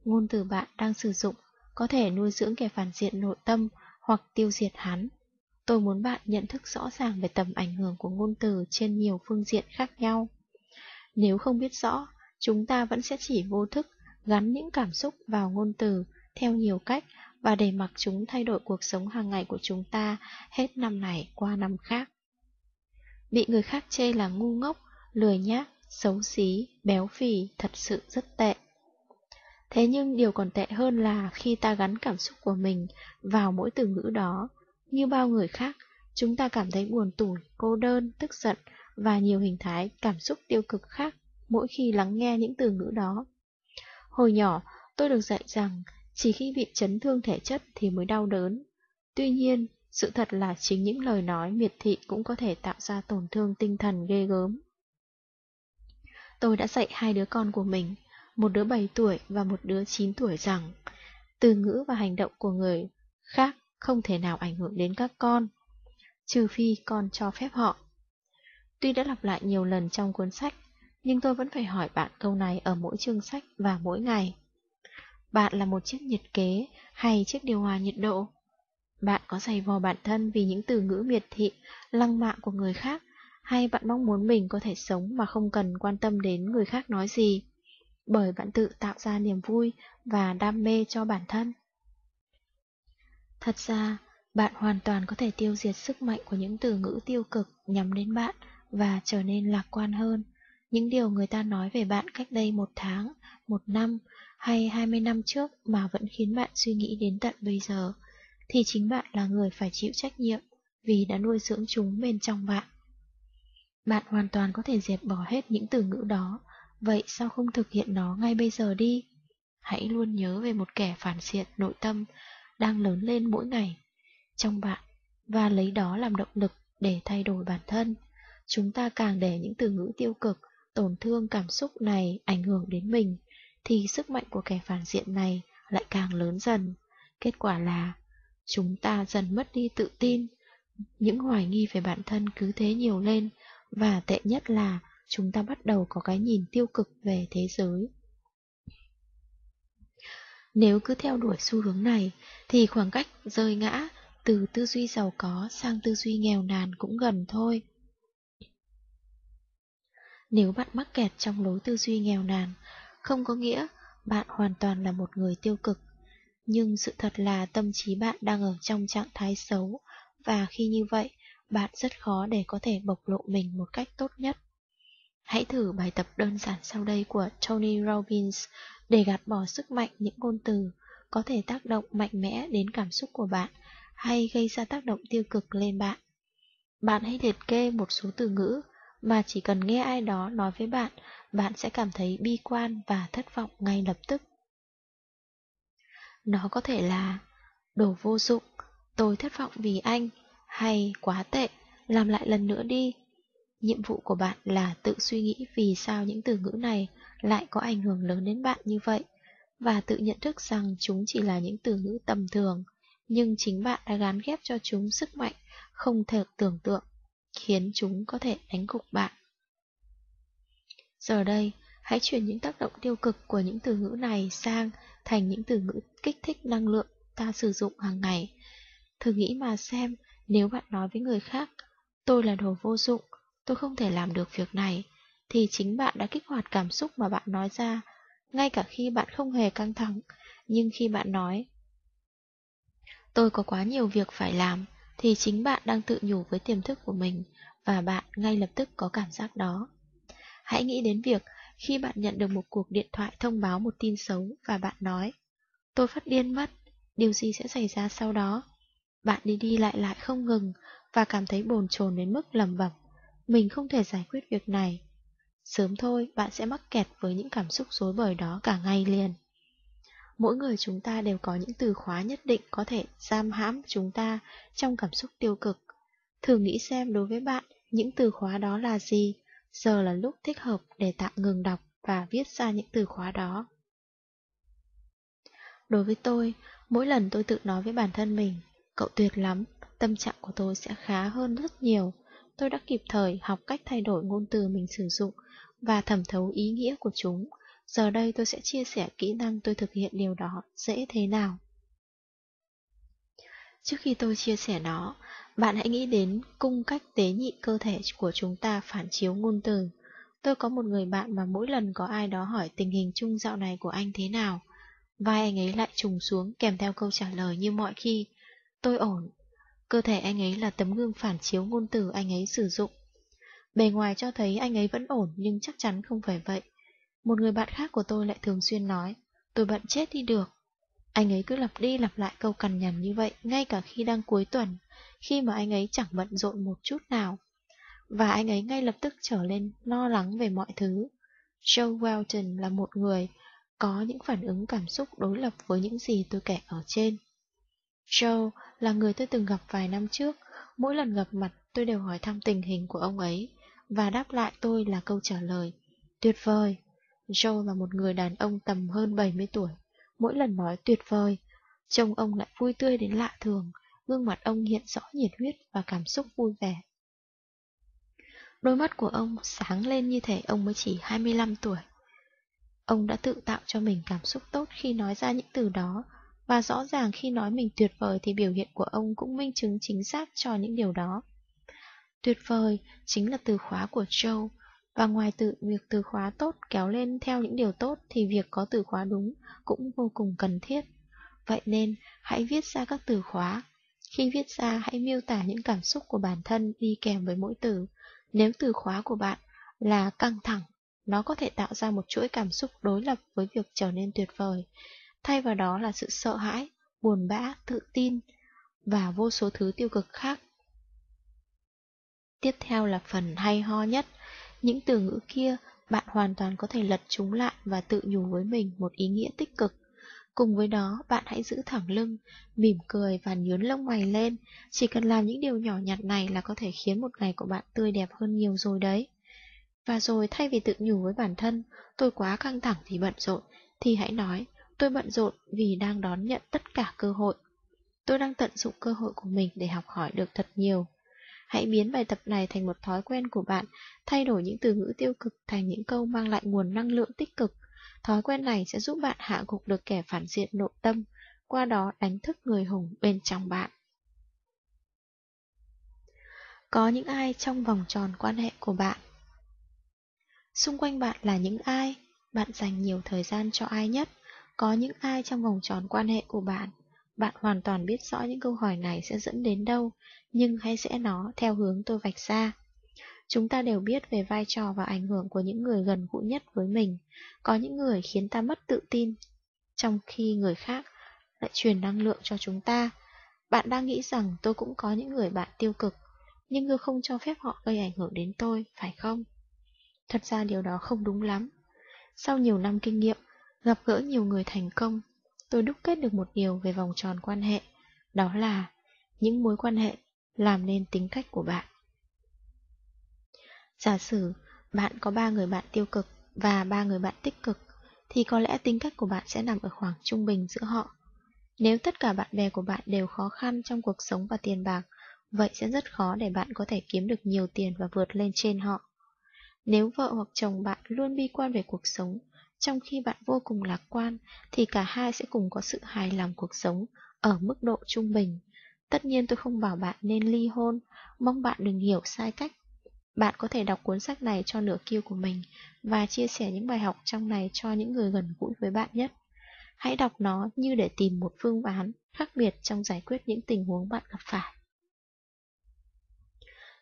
Ngôn từ bạn đang sử dụng có thể nuôi dưỡng kẻ phản diện nội tâm hoặc tiêu diệt hắn. Tôi muốn bạn nhận thức rõ ràng về tầm ảnh hưởng của ngôn từ trên nhiều phương diện khác nhau. Nếu không biết rõ, chúng ta vẫn sẽ chỉ vô thức gắn những cảm xúc vào ngôn từ theo nhiều cách và để mặc chúng thay đổi cuộc sống hàng ngày của chúng ta hết năm này qua năm khác. Bị người khác chê là ngu ngốc, lười nhác, xấu xí, béo phì thật sự rất tệ. Thế nhưng điều còn tệ hơn là khi ta gắn cảm xúc của mình vào mỗi từ ngữ đó, như bao người khác, chúng ta cảm thấy buồn tủi, cô đơn, tức giận và nhiều hình thái cảm xúc tiêu cực khác mỗi khi lắng nghe những từ ngữ đó. Hồi nhỏ, tôi được dạy rằng chỉ khi bị chấn thương thể chất thì mới đau đớn. Tuy nhiên, sự thật là chính những lời nói miệt thị cũng có thể tạo ra tổn thương tinh thần ghê gớm. Tôi đã dạy hai đứa con của mình, một đứa 7 tuổi và một đứa 9 tuổi rằng từ ngữ và hành động của người khác không thể nào ảnh hưởng đến các con, trừ phi con cho phép họ. Tuy đã lặp lại nhiều lần trong cuốn sách, nhưng tôi vẫn phải hỏi bạn câu này ở mỗi chương sách và mỗi ngày. Bạn là một chiếc nhiệt kế hay chiếc điều hòa nhiệt độ? Bạn có giày vò bản thân vì những từ ngữ miệt thị, lăng mạ của người khác, hay bạn mong muốn mình có thể sống mà không cần quan tâm đến người khác nói gì? Bởi bạn tự tạo ra niềm vui và đam mê cho bản thân. Thật ra, bạn hoàn toàn có thể tiêu diệt sức mạnh của những từ ngữ tiêu cực nhắm đến bạn và trở nên lạc quan hơn. Những điều người ta nói về bạn cách đây một tháng, một năm hay hai mươi năm trước mà vẫn khiến bạn suy nghĩ đến tận bây giờ, thì chính bạn là người phải chịu trách nhiệm vì đã nuôi dưỡng chúng bên trong bạn. Bạn hoàn toàn có thể dẹp bỏ hết những từ ngữ đó, vậy sao không thực hiện nó ngay bây giờ đi? Hãy luôn nhớ về một kẻ phản diện nội tâm đang lớn lên mỗi ngày trong bạn và lấy đó làm động lực để thay đổi bản thân. Chúng ta càng để những từ ngữ tiêu cực, tổn thương cảm xúc này ảnh hưởng đến mình, thì sức mạnh của kẻ phản diện này lại càng lớn dần. Kết quả là Chúng ta dần mất đi tự tin, những hoài nghi về bản thân cứ thế nhiều lên, và tệ nhất là chúng ta bắt đầu có cái nhìn tiêu cực về thế giới. Nếu cứ theo đuổi xu hướng này, thì khoảng cách rơi ngã từ tư duy giàu có sang tư duy nghèo nàn cũng gần thôi. Nếu bạn mắc kẹt trong lối tư duy nghèo nàn, không có nghĩa bạn hoàn toàn là một người tiêu cực. Nhưng sự thật là tâm trí bạn đang ở trong trạng thái xấu, và khi như vậy, bạn rất khó để có thể bộc lộ mình một cách tốt nhất. Hãy thử bài tập đơn giản sau đây của Tony Robbins để gạt bỏ sức mạnh những ngôn từ có thể tác động mạnh mẽ đến cảm xúc của bạn hay gây ra tác động tiêu cực lên bạn. Bạn hãy liệt kê một số từ ngữ mà chỉ cần nghe ai đó nói với bạn, bạn sẽ cảm thấy bi quan và thất vọng ngay lập tức. Nó có thể là đồ vô dụng, tôi thất vọng vì anh, hay quá tệ, làm lại lần nữa đi. Nhiệm vụ của bạn là tự suy nghĩ vì sao những từ ngữ này lại có ảnh hưởng lớn đến bạn như vậy, và tự nhận thức rằng chúng chỉ là những từ ngữ tầm thường, nhưng chính bạn đã gán ghép cho chúng sức mạnh không thể tưởng tượng, khiến chúng có thể đánh gục bạn. Giờ đây, hãy chuyển những tác động tiêu cực của những từ ngữ này sang thành những từ ngữ kích thích năng lượng ta sử dụng hàng ngày. Thử nghĩ mà xem, nếu bạn nói với người khác, tôi là đồ vô dụng, tôi không thể làm được việc này, thì chính bạn đã kích hoạt cảm xúc mà bạn nói ra, ngay cả khi bạn không hề căng thẳng. Nhưng khi bạn nói, tôi có quá nhiều việc phải làm, thì chính bạn đang tự nhủ với tiềm thức của mình, và bạn ngay lập tức có cảm giác đó. Hãy nghĩ đến việc khi bạn nhận được một cuộc điện thoại thông báo một tin xấu và bạn nói, tôi phát điên mất, điều gì sẽ xảy ra sau đó? Bạn đi đi lại lại không ngừng và cảm thấy bồn chồn đến mức lầm bẩm, mình không thể giải quyết việc này. Sớm thôi, bạn sẽ mắc kẹt với những cảm xúc rối bời đó cả ngày liền. Mỗi người chúng ta đều có những từ khóa nhất định có thể giam hãm chúng ta trong cảm xúc tiêu cực. Thử nghĩ xem đối với bạn, những từ khóa đó là gì? Giờ là lúc thích hợp để tạm ngừng đọc và viết ra những từ khóa đó. Đối với tôi, mỗi lần tôi tự nói với bản thân mình, cậu tuyệt lắm, tâm trạng của tôi sẽ khá hơn rất nhiều. Tôi đã kịp thời học cách thay đổi ngôn từ mình sử dụng và thẩm thấu ý nghĩa của chúng. Giờ đây tôi sẽ chia sẻ kỹ năng tôi thực hiện điều đó dễ thế nào. Trước khi tôi chia sẻ nó, bạn hãy nghĩ đến cung cách tế nhị cơ thể của chúng ta phản chiếu ngôn từ. Tôi có một người bạn mà mỗi lần có ai đó hỏi tình hình chung dạo này của anh thế nào, vai anh ấy lại trùng xuống kèm theo câu trả lời như mọi khi. Tôi ổn. Cơ thể anh ấy là tấm gương phản chiếu ngôn từ anh ấy sử dụng. Bề ngoài cho thấy anh ấy vẫn ổn nhưng chắc chắn không phải vậy. Một người bạn khác của tôi lại thường xuyên nói, tôi bận chết đi được. Anh ấy cứ lặp đi lặp lại câu cằn nhằn như vậy ngay cả khi đang cuối tuần, khi mà anh ấy chẳng bận rộn một chút nào. Và anh ấy ngay lập tức trở lên lo lắng về mọi thứ. Joe Welton là một người có những phản ứng cảm xúc đối lập với những gì tôi kể ở trên. Joe là người tôi từng gặp vài năm trước, mỗi lần gặp mặt tôi đều hỏi thăm tình hình của ông ấy, và đáp lại tôi là câu trả lời. Tuyệt vời! Joe là một người đàn ông tầm hơn 70 tuổi, mỗi lần nói tuyệt vời, trông ông lại vui tươi đến lạ thường, gương mặt ông hiện rõ nhiệt huyết và cảm xúc vui vẻ. Đôi mắt của ông sáng lên như thể ông mới chỉ 25 tuổi. Ông đã tự tạo cho mình cảm xúc tốt khi nói ra những từ đó, và rõ ràng khi nói mình tuyệt vời thì biểu hiện của ông cũng minh chứng chính xác cho những điều đó. Tuyệt vời chính là từ khóa của Joe, và ngoài tự việc từ khóa tốt kéo lên theo những điều tốt thì việc có từ khóa đúng cũng vô cùng cần thiết. Vậy nên, hãy viết ra các từ khóa. Khi viết ra, hãy miêu tả những cảm xúc của bản thân đi kèm với mỗi từ. Nếu từ khóa của bạn là căng thẳng, nó có thể tạo ra một chuỗi cảm xúc đối lập với việc trở nên tuyệt vời. Thay vào đó là sự sợ hãi, buồn bã, tự tin và vô số thứ tiêu cực khác. Tiếp theo là phần hay ho nhất. Những từ ngữ kia, bạn hoàn toàn có thể lật chúng lại và tự nhủ với mình một ý nghĩa tích cực. Cùng với đó, bạn hãy giữ thẳng lưng, mỉm cười và nhướn lông mày lên. Chỉ cần làm những điều nhỏ nhặt này là có thể khiến một ngày của bạn tươi đẹp hơn nhiều rồi đấy. Và rồi thay vì tự nhủ với bản thân, tôi quá căng thẳng vì bận rộn, thì hãy nói, tôi bận rộn vì đang đón nhận tất cả cơ hội. Tôi đang tận dụng cơ hội của mình để học hỏi được thật nhiều. Hãy biến bài tập này thành một thói quen của bạn, thay đổi những từ ngữ tiêu cực thành những câu mang lại nguồn năng lượng tích cực. Thói quen này sẽ giúp bạn hạ gục được kẻ phản diện nội tâm, qua đó đánh thức người hùng bên trong bạn. Có những ai trong vòng tròn quan hệ của bạn? Xung quanh bạn là những ai? Bạn dành nhiều thời gian cho ai nhất? Có những ai trong vòng tròn quan hệ của bạn? Bạn hoàn toàn biết rõ những câu hỏi này sẽ dẫn đến đâu, nhưng hãy sẽ nó theo hướng tôi vạch ra. Chúng ta đều biết về vai trò và ảnh hưởng của những người gần gũi nhất với mình. Có những người khiến ta mất tự tin, trong khi người khác lại truyền năng lượng cho chúng ta. Bạn đang nghĩ rằng tôi cũng có những người bạn tiêu cực, nhưng tôi không cho phép họ gây ảnh hưởng đến tôi, phải không? Thật ra điều đó không đúng lắm. Sau nhiều năm kinh nghiệm, gặp gỡ nhiều người thành công, tôi đúc kết được một điều về vòng tròn quan hệ, đó là những mối quan hệ làm nên tính cách của bạn. Giả sử bạn có ba người bạn tiêu cực và ba người bạn tích cực, thì có lẽ tính cách của bạn sẽ nằm ở khoảng trung bình giữa họ. Nếu tất cả bạn bè của bạn đều khó khăn trong cuộc sống và tiền bạc, vậy sẽ rất khó để bạn có thể kiếm được nhiều tiền và vượt lên trên họ. Nếu vợ hoặc chồng bạn luôn bi quan về cuộc sống, trong khi bạn vô cùng lạc quan, thì cả hai sẽ cùng có sự hài lòng cuộc sống ở mức độ trung bình. Tất nhiên tôi không bảo bạn nên ly hôn, mong bạn đừng hiểu sai cách. Bạn có thể đọc cuốn sách này cho nửa kiêu của mình và chia sẻ những bài học trong này cho những người gần gũi với bạn nhất. Hãy đọc nó như để tìm một phương án khác biệt trong giải quyết những tình huống bạn gặp phải.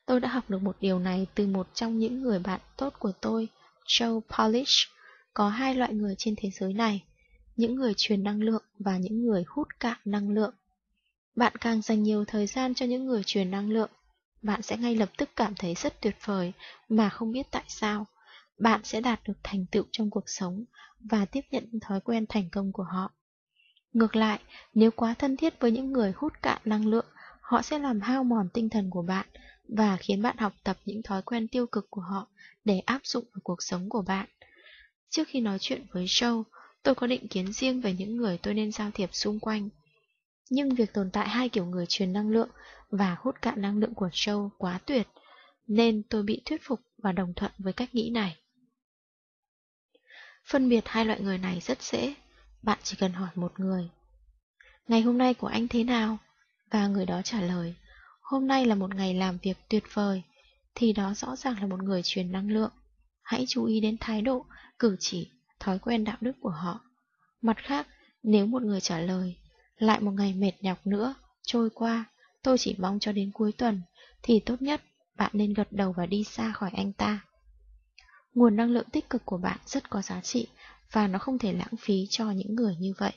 Tôi đã học được một điều này từ một trong những người bạn tốt của tôi, Joe Polish. Có hai loại người trên thế giới này, những người truyền năng lượng và những người hút cạn năng lượng. Bạn càng dành nhiều thời gian cho những người truyền năng lượng, bạn sẽ ngay lập tức cảm thấy rất tuyệt vời mà không biết tại sao. Bạn sẽ đạt được thành tựu trong cuộc sống và tiếp nhận thói quen thành công của họ. Ngược lại, nếu quá thân thiết với những người hút cạn năng lượng, họ sẽ làm hao mòn tinh thần của bạn và khiến bạn học tập những thói quen tiêu cực của họ để áp dụng vào cuộc sống của bạn. Trước khi nói chuyện với Joe, tôi có định kiến riêng về những người tôi nên giao thiệp xung quanh. Nhưng việc tồn tại hai kiểu người truyền năng lượng và hút cạn năng lượng của Joe quá tuyệt, nên tôi bị thuyết phục và đồng thuận với cách nghĩ này. Phân biệt hai loại người này rất dễ, bạn chỉ cần hỏi một người. Ngày hôm nay của anh thế nào? Và người đó trả lời, hôm nay là một ngày làm việc tuyệt vời, thì đó rõ ràng là một người truyền năng lượng. Hãy chú ý đến thái độ, cử chỉ, thói quen đạo đức của họ. Mặt khác, nếu một người trả lời, lại một ngày mệt nhọc nữa, trôi qua, tôi chỉ mong cho đến cuối tuần, thì tốt nhất bạn nên gật đầu và đi xa khỏi anh ta. Nguồn năng lượng tích cực của bạn rất có giá trị và nó không thể lãng phí cho những người như vậy.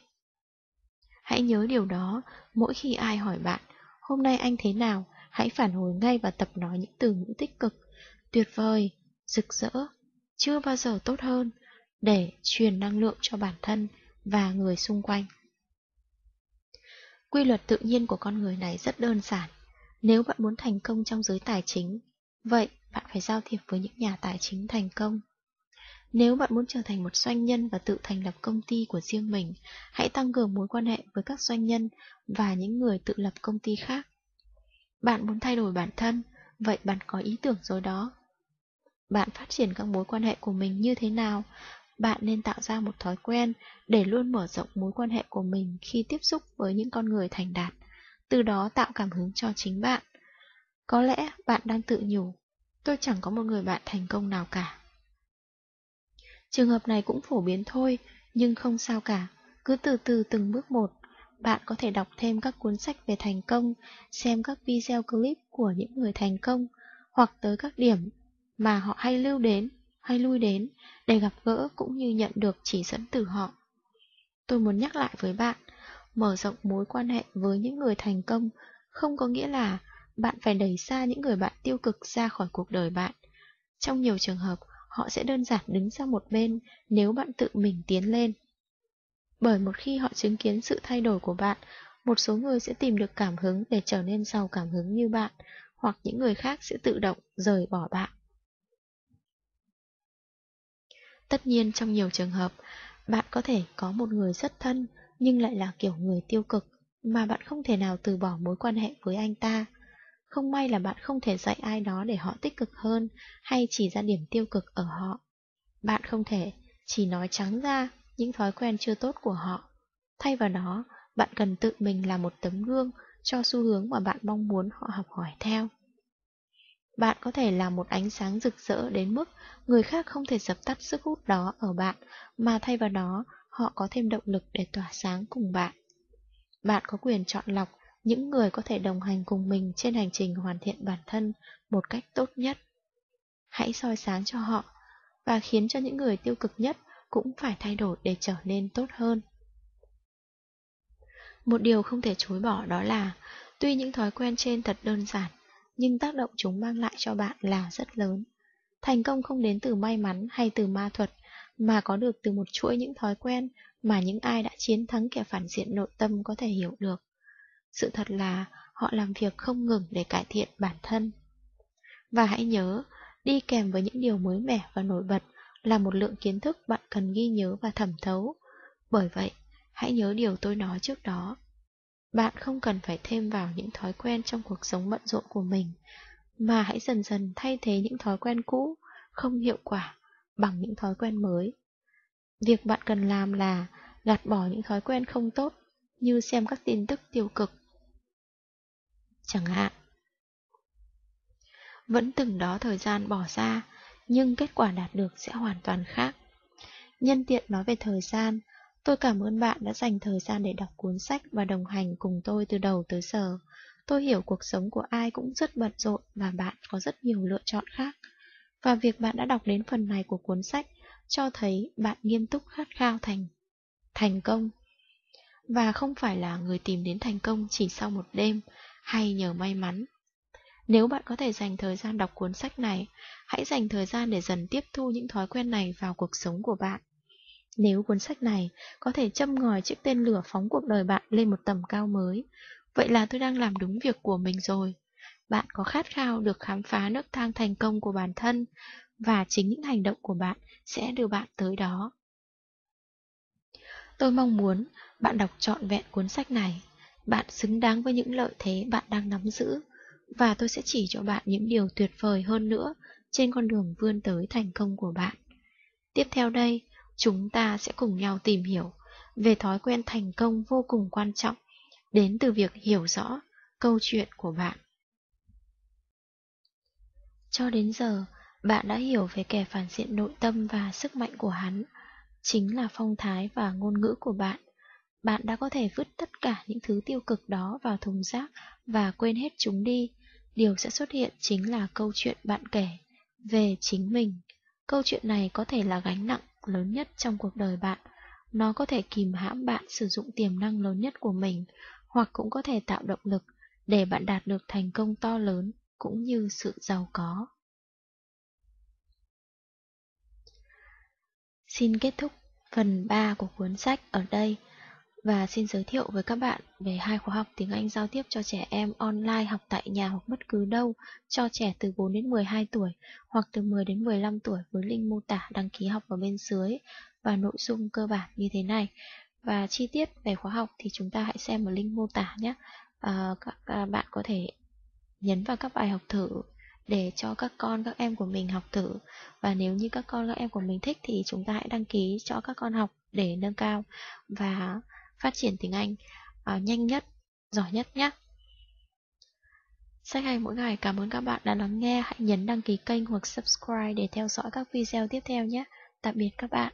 Hãy nhớ điều đó mỗi khi ai hỏi bạn, hôm nay anh thế nào, hãy phản hồi ngay và tập nói những từ ngữ tích cực, tuyệt vời, rực rỡ, chưa bao giờ tốt hơn, để truyền năng lượng cho bản thân và người xung quanh. Quy luật tự nhiên của con người này rất đơn giản. Nếu bạn muốn thành công trong giới tài chính, vậy bạn phải giao thiệp với những nhà tài chính thành công. Nếu bạn muốn trở thành một doanh nhân và tự thành lập công ty của riêng mình, hãy tăng cường mối quan hệ với các doanh nhân và những người tự lập công ty khác. Bạn muốn thay đổi bản thân, vậy bạn có ý tưởng rồi đó. Bạn phát triển các mối quan hệ của mình như thế nào? Bạn nên tạo ra một thói quen để luôn mở rộng mối quan hệ của mình khi tiếp xúc với những con người thành đạt, từ đó tạo cảm hứng cho chính bạn. Có lẽ bạn đang tự nhủ, tôi chẳng có một người bạn thành công nào cả. Trường hợp này cũng phổ biến thôi, nhưng không sao cả, cứ từ từ từng bước một. Bạn có thể đọc thêm các cuốn sách về thành công, xem các video clip của những người thành công, hoặc tới các điểm mà họ hay lưu đến, hay lui đến, để gặp gỡ cũng như nhận được chỉ dẫn từ họ. Tôi muốn nhắc lại với bạn, mở rộng mối quan hệ với những người thành công không có nghĩa là bạn phải đẩy xa những người bạn tiêu cực ra khỏi cuộc đời bạn. Trong nhiều trường hợp, họ sẽ đơn giản đứng sang một bên nếu bạn tự mình tiến lên. Bởi một khi họ chứng kiến sự thay đổi của bạn, một số người sẽ tìm được cảm hứng để trở nên giàu cảm hứng như bạn, hoặc những người khác sẽ tự động rời bỏ bạn. Tất nhiên trong nhiều trường hợp, bạn có thể có một người rất thân nhưng lại là kiểu người tiêu cực, mà bạn không thể nào từ bỏ mối quan hệ với anh ta. Không may là bạn không thể dạy ai đó để họ tích cực hơn hay chỉ ra điểm tiêu cực ở họ. Bạn không thể chỉ nói trắng ra những thói quen chưa tốt của họ. Thay vào đó, bạn cần tự mình là một tấm gương cho xu hướng mà bạn mong muốn họ học hỏi theo. Bạn có thể là một ánh sáng rực rỡ đến mức người khác không thể dập tắt sức hút đó ở bạn, mà thay vào đó họ có thêm động lực để tỏa sáng cùng bạn. Bạn có quyền chọn lọc những người có thể đồng hành cùng mình trên hành trình hoàn thiện bản thân một cách tốt nhất. Hãy soi sáng cho họ và khiến cho những người tiêu cực nhất cũng phải thay đổi để trở nên tốt hơn. Một điều không thể chối bỏ đó là, tuy những thói quen trên thật đơn giản, nhưng tác động chúng mang lại cho bạn là rất lớn. Thành công không đến từ may mắn hay từ ma thuật, mà có được từ một chuỗi những thói quen mà những ai đã chiến thắng kẻ phản diện nội tâm có thể hiểu được. Sự thật là họ làm việc không ngừng để cải thiện bản thân. Và hãy nhớ, đi kèm với những điều mới mẻ và nổi bật là một lượng kiến thức bạn cần ghi nhớ và thẩm thấu. Bởi vậy, hãy nhớ điều tôi nói trước đó. Bạn không cần phải thêm vào những thói quen trong cuộc sống bận rộn của mình, mà hãy dần dần thay thế những thói quen cũ, không hiệu quả, bằng những thói quen mới. Việc bạn cần làm là gạt bỏ những thói quen không tốt, như xem các tin tức tiêu cực. Chẳng hạn, vẫn từng đó thời gian bỏ ra, nhưng kết quả đạt được sẽ hoàn toàn khác. Nhân tiện nói về thời gian, tôi cảm ơn bạn đã dành thời gian để đọc cuốn sách và đồng hành cùng tôi từ đầu tới giờ. Tôi hiểu cuộc sống của ai cũng rất bận rộn và bạn có rất nhiều lựa chọn khác. Và việc bạn đã đọc đến phần này của cuốn sách cho thấy bạn nghiêm túc khát khao thành thành công. Và không phải là người tìm đến thành công chỉ sau một đêm hay nhờ may mắn. Nếu bạn có thể dành thời gian đọc cuốn sách này, hãy dành thời gian để dần tiếp thu những thói quen này vào cuộc sống của bạn. Nếu cuốn sách này có thể châm ngòi chiếc tên lửa phóng cuộc đời bạn lên một tầm cao mới, vậy là tôi đang làm đúng việc của mình rồi. Bạn có khát khao được khám phá nước thang thành công của bản thân, và chính những hành động của bạn sẽ đưa bạn tới đó. Tôi mong muốn bạn đọc trọn vẹn cuốn sách này. Bạn xứng đáng với những lợi thế bạn đang nắm giữ, và tôi sẽ chỉ cho bạn những điều tuyệt vời hơn nữa trên con đường vươn tới thành công của bạn. Tiếp theo đây, chúng ta sẽ cùng nhau tìm hiểu về thói quen thành công vô cùng quan trọng đến từ việc hiểu rõ câu chuyện của bạn. Cho đến giờ, bạn đã hiểu về kẻ phản diện nội tâm và sức mạnh của hắn, chính là phong thái và ngôn ngữ của bạn. Bạn đã có thể vứt tất cả những thứ tiêu cực đó vào thùng rác và quên hết chúng đi. Điều sẽ xuất hiện chính là câu chuyện bạn kể về chính mình. Câu chuyện này có thể là gánh nặng lớn nhất trong cuộc đời bạn. Nó có thể kìm hãm bạn sử dụng tiềm năng lớn nhất của mình, hoặc cũng có thể tạo động lực để bạn đạt được thành công to lớn cũng như sự giàu có. Xin kết thúc phần 3 của cuốn sách ở đây và xin giới thiệu với các bạn về hai khóa học tiếng Anh giao tiếp cho trẻ em online học tại nhà hoặc bất cứ đâu cho trẻ từ 4 đến 12 tuổi hoặc từ 10 đến 15 tuổi với link mô tả đăng ký học ở bên dưới và nội dung cơ bản như thế này. Và chi tiết về khóa học thì chúng ta hãy xem ở link mô tả nhé. À, các, các bạn có thể nhấn vào các bài học thử để cho các con các em của mình học thử và nếu như các con các em của mình thích thì chúng ta hãy đăng ký cho các con học để nâng cao và phát triển tiếng Anh uh, nhanh nhất, giỏi nhất nhé. Sách hay mỗi ngày cảm ơn các bạn đã lắng nghe. Hãy nhấn đăng ký kênh hoặc subscribe để theo dõi các video tiếp theo nhé. Tạm biệt các bạn.